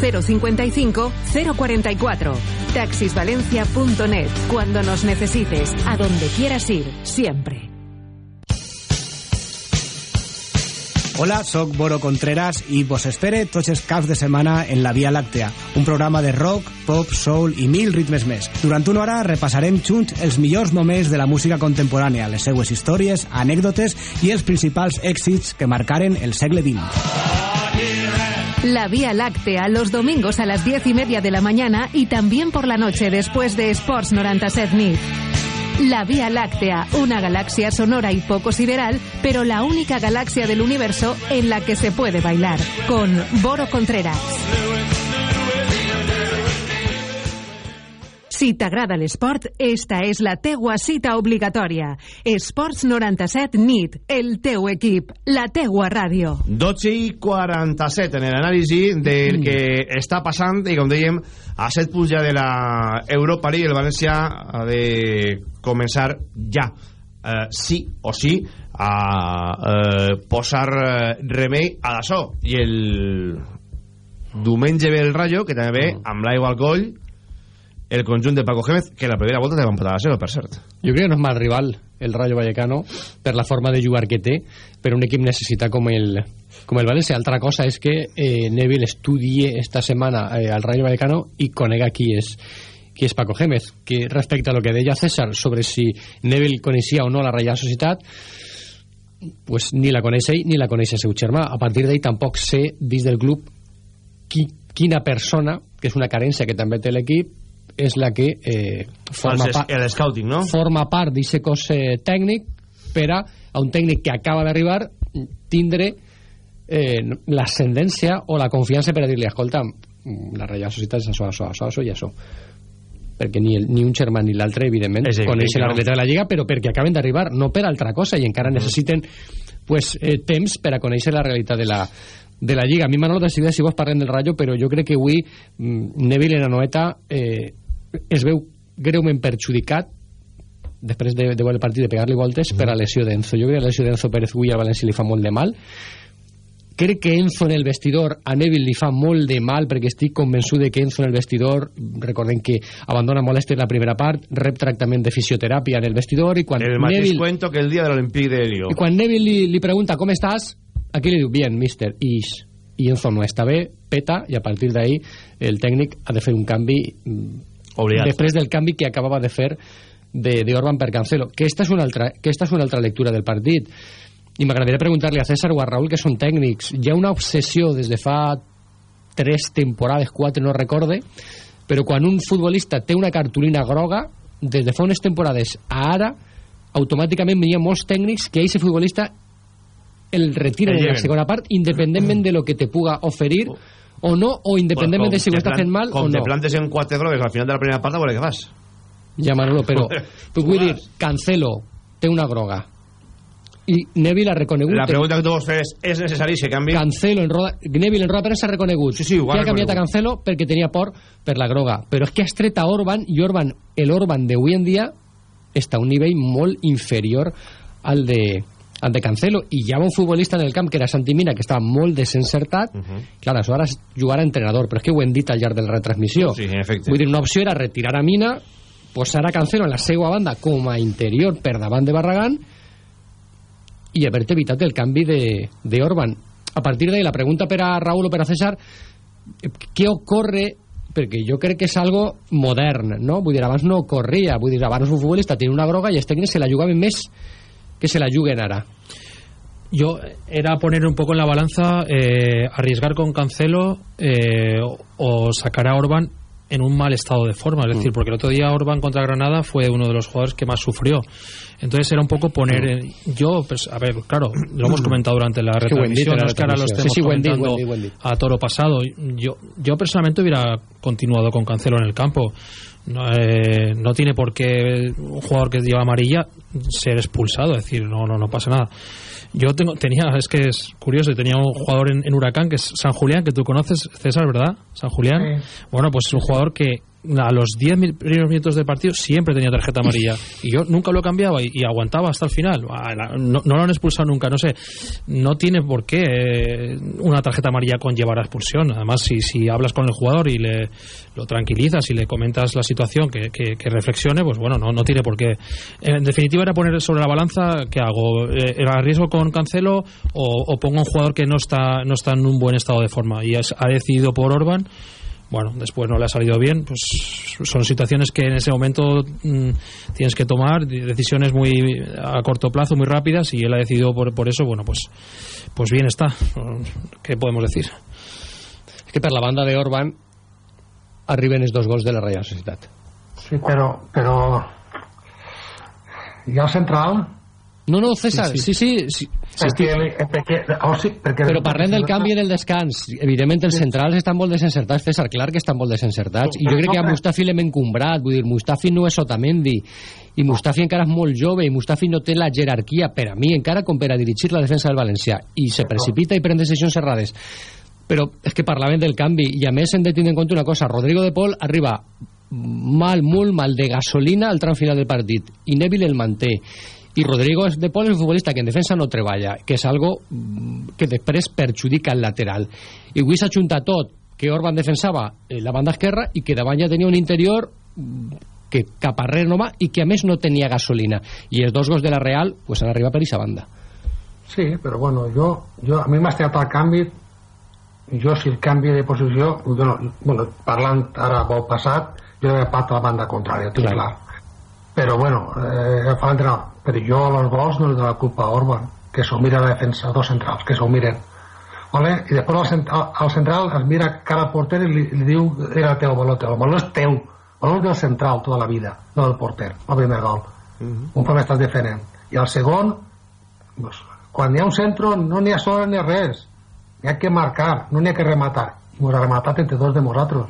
055 044. Taxisvalencia.net. Cuando nos necesites, a donde quieras ir, siempre. Hola, sóc Boro Contreras i vos espere tots els caps de setmana en la Via Làctea, un programa de rock, pop, soul i mil ritmes més. Durant una hora repassarem junts els millors moments de la música contemporània, les seues històries, anècdotes i els principals èxits que marcaren el segle XX. La Vía Láctea los domingos a las diez y media de la mañana y también por la noche después de Sports 97 Nit. La Vía Láctea, una galaxia sonora y poco sideral, pero la única galaxia del universo en la que se puede bailar, con Boro Contreras. Si t'agrada l'esport, esta és la teua cita obligatòria. Esports 97 NIT, el teu equip, la teua ràdio. 12 i 47 en l'anàlisi del que està passant i com dèiem a 7 punts ja de la Europa League el València ha de començar ja eh, sí o sí a eh, posar eh, remei a d'això i el diumenge ve el Rayo que també ve amb l'aigua al coll el conjunt de Paco Gémez, que la primera volta te va empatar a zero, per cert. Jo crec que no és mal rival el Rayo Vallecano per la forma de jugar que té, però un equip necessita com el, com el València. Altra cosa és que eh, Neville estudie esta setmana eh, al Rayo Vallecano i conega qui és qui és Paco Gémez, que respecte a lo que deia César sobre si Neville coneixia o no la Reial Societat, pues ni la coneix ell ni la coneix el seu germà. A partir d'ell tampoc sé, dins del club, qui, quina persona, que és una carència que també té l'equip, és la que eh, forma, El, part, el scouting, no? forma part d'aquest cos eh, tècnic per a, a un tècnic que acaba d'arribar tindre eh, l'ascendència o la confiança per a dir-li escolta, la Reial Societat és això, això, això, això i això perquè ni, el, ni un germà ni l'altre evidentment evident coneixen que la no. realitat de la Lliga però perquè acaben d'arribar, no per altra cosa i encara necessiten pues, eh, temps per a conèixer la realitat de la, de la Lliga. A mi Manolo decideix si vos parlem del Rayo, però jo crec que avui mm, Neville en la noeta eh, es veu greument perjudicat després de, de veure el partit de pegar-li voltes per a lesió d'Enzo. Jo crec que la lesió d'Enzo Pérez avui al València li fa molt de mal. Crec que Enzo en el vestidor a Neville li fa molt de mal perquè estic convençut de que Enzo en el vestidor recordem que abandona molèstia en la primera part rep tractament de fisioteràpia en el vestidor i quan El Neville cuento que el dia de l'Olimpíc de Lió. i quan Neville li, li pregunta com estàs, aquí li diu, bien, mister, Ish. I Enzo no està bé, peta, i a partir d'ahí el tècnic ha de fer un canvi mm, Obligat. després del canvi que acabava de fer de, de Orban per Cancelo que esta, és una altra, que esta és una altra lectura del partit i m'agradaria preguntar-li a César o a Raúl que són tècnics hi ha una obsessió des de fa tres temporades, quatre no recorde però quan un futbolista té una cartolina groga des de fa unes temporades a ara automàticament hi ha molts tècnics que a aquest futbolista el retiren en la segona part independentment de lo que te puga oferir o no, o de si com està te fent mal com o te no plantes en quatre grogues al final de la primera part a veure què fas ja Manolo, però tu vull dir, Cancelo té una groga. I Neville ha reconegut la pregunta que tu vols fer és és necessari que canvi Cancelo en roda, Neville en roda premsa ha reconegut sí, sí, ho ha ha canviat a. Cancelo perquè tenia por per la groga. Però és que has tret a Orban i Orban, el Orban d'avui en dia està a un nivell molt inferior al de, al de Cancelo i hi ha un futbolista en el camp que era Santi Mina que estava molt desencertat uh -huh. clar, és jugar a entrenador però és que ho hem dit al llarg de la retransmissió sí, vull dir, una opció era retirar a Mina posar a Cancelo en la seva banda com a interior per davant de Barragán i haver-te evitat el canvi de, de Orban. A partir d'ahí, la pregunta per a Raúl o per a César, què ocorre perquè jo crec que és algo modern, no? Vull dir, abans no ocorria, vull dir, abans un futbolista tenia una groga i els tècnics se la jugaven més que se la juguen ara. Yo era poner un poco en la balanza, eh, arriesgar con Cancelo eh, o- sacar a Orban en un mal estado de forma. Es decir, porque el otro día Orban contra Granada fue uno de los jugadores que más sufrió. Entonces era un poco poner. en- yo, pues, a ver, claro, lo hemos comentado durante la retransmisión, la no es que ahora lo retransmisión. estemos Sí, sí, comentando día. a toro pasado. Yo, yo personalmente hubiera continuado con Cancelo en el campo. No, eh, no tiene por qué un jugador que lleva amarilla ser expulsado, es decir, no, no, no pasa nada. Yo tengo, tenía, es que es curioso, tenía un jugador en, en Huracán que es San Julián, que tú conoces, César, ¿verdad? San Julián. Bueno, pues es un jugador que a los 10 mil- primeros minutos del partido siempre tenía tarjeta amarilla y yo nunca lo cambiaba y, y aguantaba hasta el final. Ah, No, no lo han expulsado nunca, no sé. No tiene por qué eh, una tarjeta amarilla conllevar a expulsión. Además, si, si hablas con el jugador y le lo tranquilizas y le comentas la situación, que, que- que reflexione, pues bueno, no, no tiene por qué. En definitiva, era poner sobre la balanza qué hago. Eh, ¿El arriesgo con Cancelo o, o pongo a un jugador que no está, no está en un buen estado de forma? Y es- ha decidido por Orban bueno, después no le ha salido bien, pues son situaciones que en ese momento mm, tienes que tomar de- decisiones muy a corto plazo, muy rápidas, y él ha decidido por, por eso, bueno, pues pues bien está. ¿Qué podemos decir? És que per la banda de Orban arriben els dos gols de la Real Societat. Sí, però, però hi ha el central No, no, César, sí, sí, sí, perquè, perquè, oh, sí, perquè Però parlem del canvi en el descans. Evidentment, els centrals estan molt desencertats. César, clar que estan molt desencertats. I jo crec que a Mustafi l'hem encumbrat. Vull dir, Mustafi no és Otamendi. I Mustafi encara és molt jove. I Mustafi no té la jerarquia, per a mi, encara com per a dirigir la defensa del Valencià. I se precipita i pren decisions errades. Però és que parlaven del canvi. I a més hem de tenir en compte una cosa. Rodrigo de Pol arriba mal, molt mal de gasolina al tram final del partit. I Neville el manté. I Rodrigo de Pol és un futbolista que en defensa no treballa, que és algo mm, que després perjudica el lateral. I avui s'ha juntat tot, que Orban defensava eh, la banda esquerra i que davant ja tenia un interior mm, que cap arrere no va i que a més no tenia gasolina. I els dos gols de la Real pues, han arribat per aquesta banda. Sí, però bueno, jo, jo a mi m'ha estirat el canvi jo si el canvi de posició jo no, bueno, parlant ara vol passat jo he agafat la banda contrària, tot clar. clar però bueno, eh, fa l'entrenador però jo a los gols no li dono la culpa a Orban que s'ho mira la defensa, dos centrals que s'ho miren. Vale? i després al central, al central es mira cara al porter i li, li diu era teu baló, teu, el baló és teu el és del central tota la vida no del porter, el primer gol. Un cop estàs defendent i el segon pues, quan hi ha un centre no n'hi ha sola ni res. N'hi ha que marcar, no n'hi ha que rematar. I ens ha rematat entre dos de nosaltres.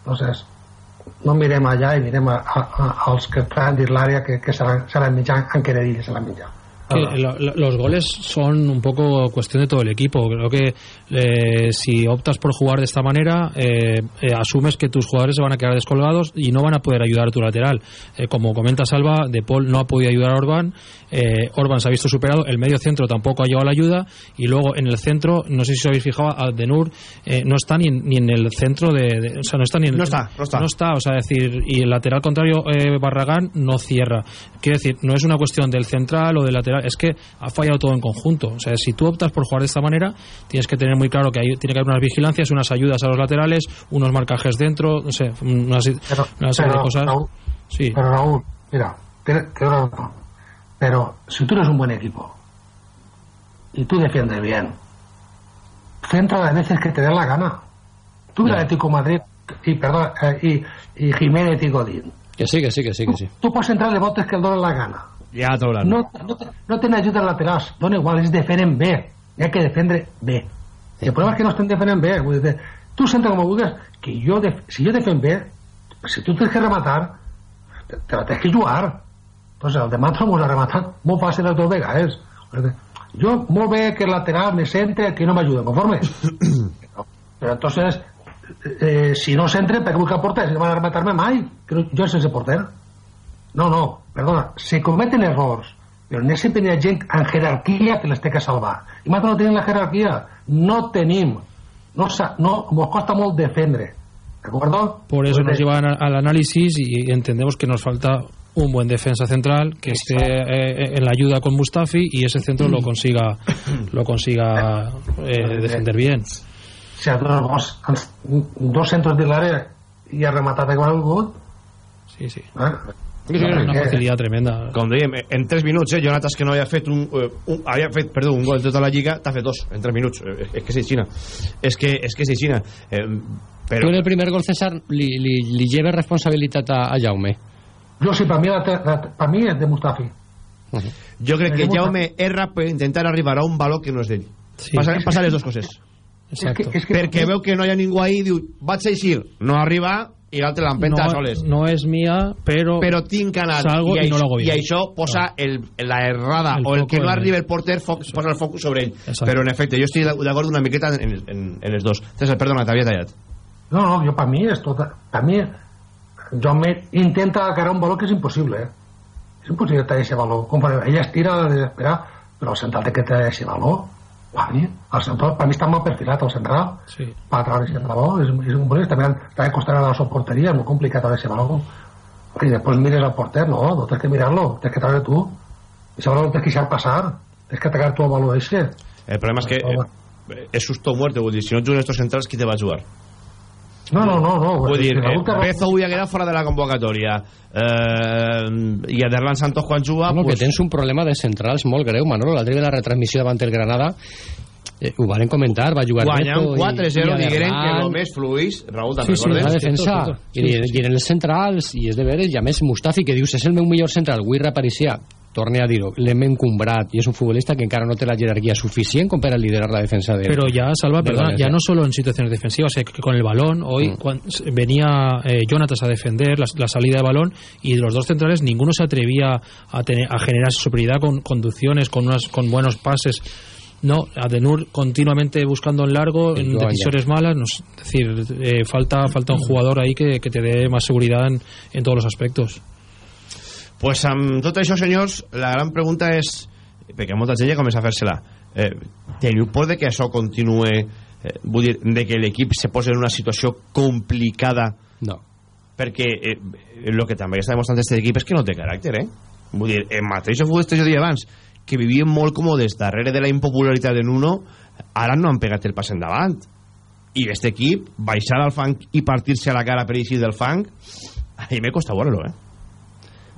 Entonces no mirem allà i mirem a, a, a, als que estan dins l'àrea que, que seran, seran mitjà enqueredilles se l'han mitjà Que lo- lo- los goles son un poco cuestión de todo el equipo. Creo que eh, si optas por jugar de esta manera, eh, eh, asumes que tus jugadores se van a quedar descolgados y no van a poder ayudar a tu lateral. Eh, como comenta Salva, De Paul no ha podido ayudar a Orban. eh, Orban se ha visto superado. El medio centro tampoco ha llevado la ayuda. Y luego en el centro, no sé si os habéis fijado, Aldenur eh, no está ni, en- ni en el centro de, de- O sea, no está ni en No está, no está. No está, o sea, decir, y el lateral contrario, eh, Barragán, no cierra. Quiero decir, no es una cuestión del central o del lateral, es que ha fallado todo en conjunto. O sea, si tú optas por jugar de esta manera, tienes que tener muy claro que hay, tiene que haber unas vigilancias, unas ayudas a los laterales, unos marcajes dentro, no sé, una, se- una serie de pero, cosas. Raúl, Sí. pero Raúl, mira, te- te. Pero si tú eres un buen equipo y tú defiendes bien, centra las veces que te dé la gana. Tú el Atlético Madrid y, perdón, eh, y, y Jiménez y Godín. Que sí, que sí, que sí, que sí. Tú pots entrar de botes que el donen la gana. Ja t'hauran. No, no, no tenen ajudes laterals, dona igual, és defenen bé. Hi ha que defendre bé. I el problema és que no estem defendent bé. Vull dir, tu senta com vulguis, que jo def si jo defenc bé, si tu tens que rematar, te, te la tens que jugar. Pues el demà t'ho ha rematat molt fàcil les dues vegades. Jo, molt bé que el lateral me centre, que no m'ajuda, conforme. Però entonces, eh, si no centre, per què vull que el porter? Si no van a rematar-me mai, que no, jo sense porter. No, no, perdona, se cometen errors, però n'hi ha sempre hi ha gent en jerarquia que les té que salvar. I nosaltres no tenim la jerarquia, no tenim, no, no nos costa molt defendre. ¿De acuerdo? Por eso nos llevan a- al análisis y entendemos que nos falta un buen defensa central que esté eh, en la ayuda con Mustafi y ese centro lo consiga lo consiga eh, defender bien. Si els dos, dos centres de l'àrea i ha rematat a qualsevol, Sí, sí. eh? Sí, sí, Una sí. facilidad tremenda. Com dèiem, en 3 minuts, eh, Jonatas que no havia fet un, eh, un havia fet, perdó, un gol en tota la lliga, t'ha fet dos en 3 minuts. Eh, És que és Xina. És que és que és Xina. Eh, Però... Tu en el primer gol, César, li, li, li lleves responsabilitat a, a Jaume. Jo sí, per mi, la, la, per mi és de Mustafi. jo crec que Jaume erra per intentar arribar a un valor que no és d'ell. Sí. Passa, passa les dues coses. Exacto. És que, Perquè veu que no hi ha ningú ahí i diu, vaig eixir, no arriba i l'altre l'empenta no, soles. no es mía, pero, però tinc que anar salgo i, y no lo hago i això posa el, la errada El o el que no arriba el porter foc, posa el foc sobre ell Exacte. però en efecte jo estic d'acord una miqueta en, en, en els dos César, perdona, t'havia tallat No, no, jo per mi és tot... Per mi, jo me intenta agarrar un valor que és impossible, eh? És impossible tallar aquest valor. Com per, ella es tira a desesperar, però el central té que tallar aquest valor. Mi, el central, per mi està mal perfilat, el central. Sí. Per treure aquest valor, és, és un problema. També, també costarà la sua porteria, és molt complicat treure aquest valor. I després mires al porter, no, no tens que mirar-lo, tens que treure tu. Ese valor no tens que deixar passar, tens que atacar tu el valor ese. el problema és que eh, és susto o muerte vull dir, si no juguen estos centrals qui te va a jugar? No, no, no, no. vull dir, eh, Bezo avui ha quedat fora de la convocatòria eh, i Aderlan Santos quan juga No, pues, que tens un problema de centrals molt greu, Manolo. L'altre dia de la retransmissió davant el Granada eh, ho varen comentar, va jugar guanyant Beto i- 4-0 i digueren que el més fluix Raúl, te'n Sí, sí, recordes? la defensa Tot, tot, tot. I, i eren els centrals i és de veres i a més Mustafi que dius és el meu millor central avui reapareixia torne a dir-ho l'hem encumbrat i és un futbolista que encara no té la jerarquia suficient com per a liderar la defensa de Pero ya, Salva, Valencia. ya no solo en situaciones defensivas, eh, que con el balón, hoy Mm. venía eh, Jonatas a defender la, la salida de balón y de los dos centrales ninguno se atrevía a, tener, a generar superioridad con conducciones, con, unas, con buenos pases. No, Adenur continuamente buscando en largo, en decisiones malas. no es decir, eh, falta, falta un jugador ahí que, que te dé más seguridad en, en todos los aspectos. Pues amb tot això senyors la gran pregunta és perquè molta gent ja comença a fer-se-la eh, teniu por de que això continue eh, vull dir, de que l'equip se posi en una situació complicada no perquè eh, el que també està demostrant aquest equip és que no té caràcter eh? vull dir, el mateix futbolista jo deia abans que vivien molt còmodes darrere de la impopularitat de Nuno ara no han pegat el pas endavant i aquest equip baixar al fang i partir-se a la cara per eixir del fang a mi me costa veure-lo eh?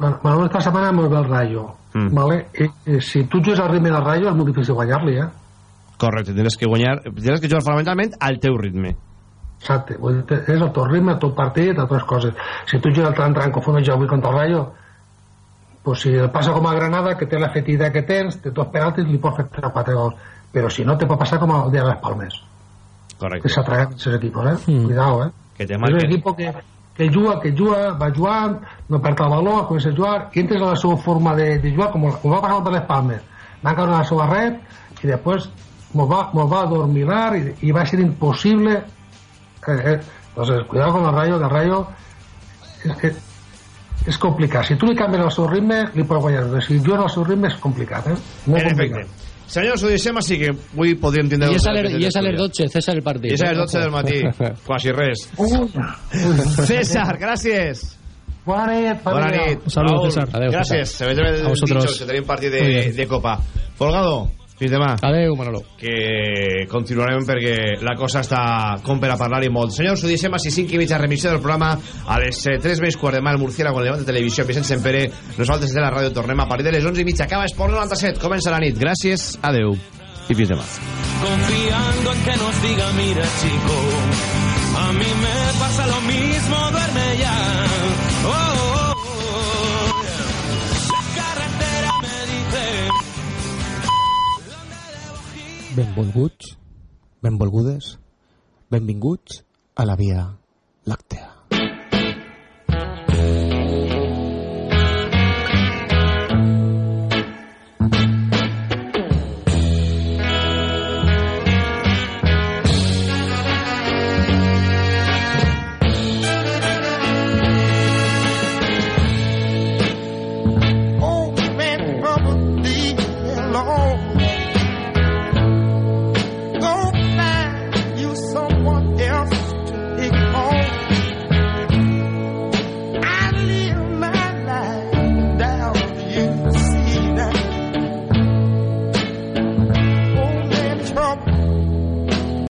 Bueno, esta setmana molt bé el Rayo. Mm. Vale? I, i, si tu jugues al ritme del Rayo és molt difícil guanyar-li, eh? Correcte, tens que guanyar, tens que jugar fonamentalment al teu ritme. Exacte, és el teu ritme, el teu partit, altres coses. Si tu jugues al tram com jo avui contra el Rayo, pues si el passa com a Granada, que té la fetida que tens, té dos penaltis, li pots fer 3 o 4 gols. Però si no, te pot passar com el dia de les Palmes. Correcte. Que s'atraguen aquests equipos, eh? Mm. Cuidado, eh? Que te És un marquen. equip que, que juga, que juga, va jugant, no perd el valor, comença a jugar, i entres a la seva forma de, de jugar, com, com va passar per les Palmes. Van caure a la seva red, i després mos va, mos va adormilar, i, i va ser impossible. Eh, eh. Entonces, cuidado con el Rayo, que el Rayo és, és, és complicat. Si tu li canvies el seu ritme, li pots guanyar. Si juga al seu ritme, és complicat, eh? Molt complicat. Senyors, ho deixem així que avui podríem tindre... i és a dos les, hores i és a les d'estudio. 12 César el partit I és a les eh? 12 del matí. Quasi res. César, gràcies. Bona nit, Bona nit. Un saludo, César. Adéu, Gràcies. Se veig A vosotros. que tenim partit Muy de, de Copa. Folgado, Fins demà. Adeu, Manolo. Que continuarem perquè la cosa està com per a parlar i molt. Senyors, ho deixem a 5 i mitja remissió del programa a les 3 més quart de mà al Murciélago, el Levante Televisió, Vicent Sempere. Nosaltres de la ràdio tornem a partir de les 11 i mitja. Acaba Esport 97. Comença la nit. Gràcies, adeu i fins demà. Confiando en que nos diga, mira chico, a mí me pasa lo mismo, duerme ya. Benvolguts, benvolgudes, benvinguts a la Via Làctea.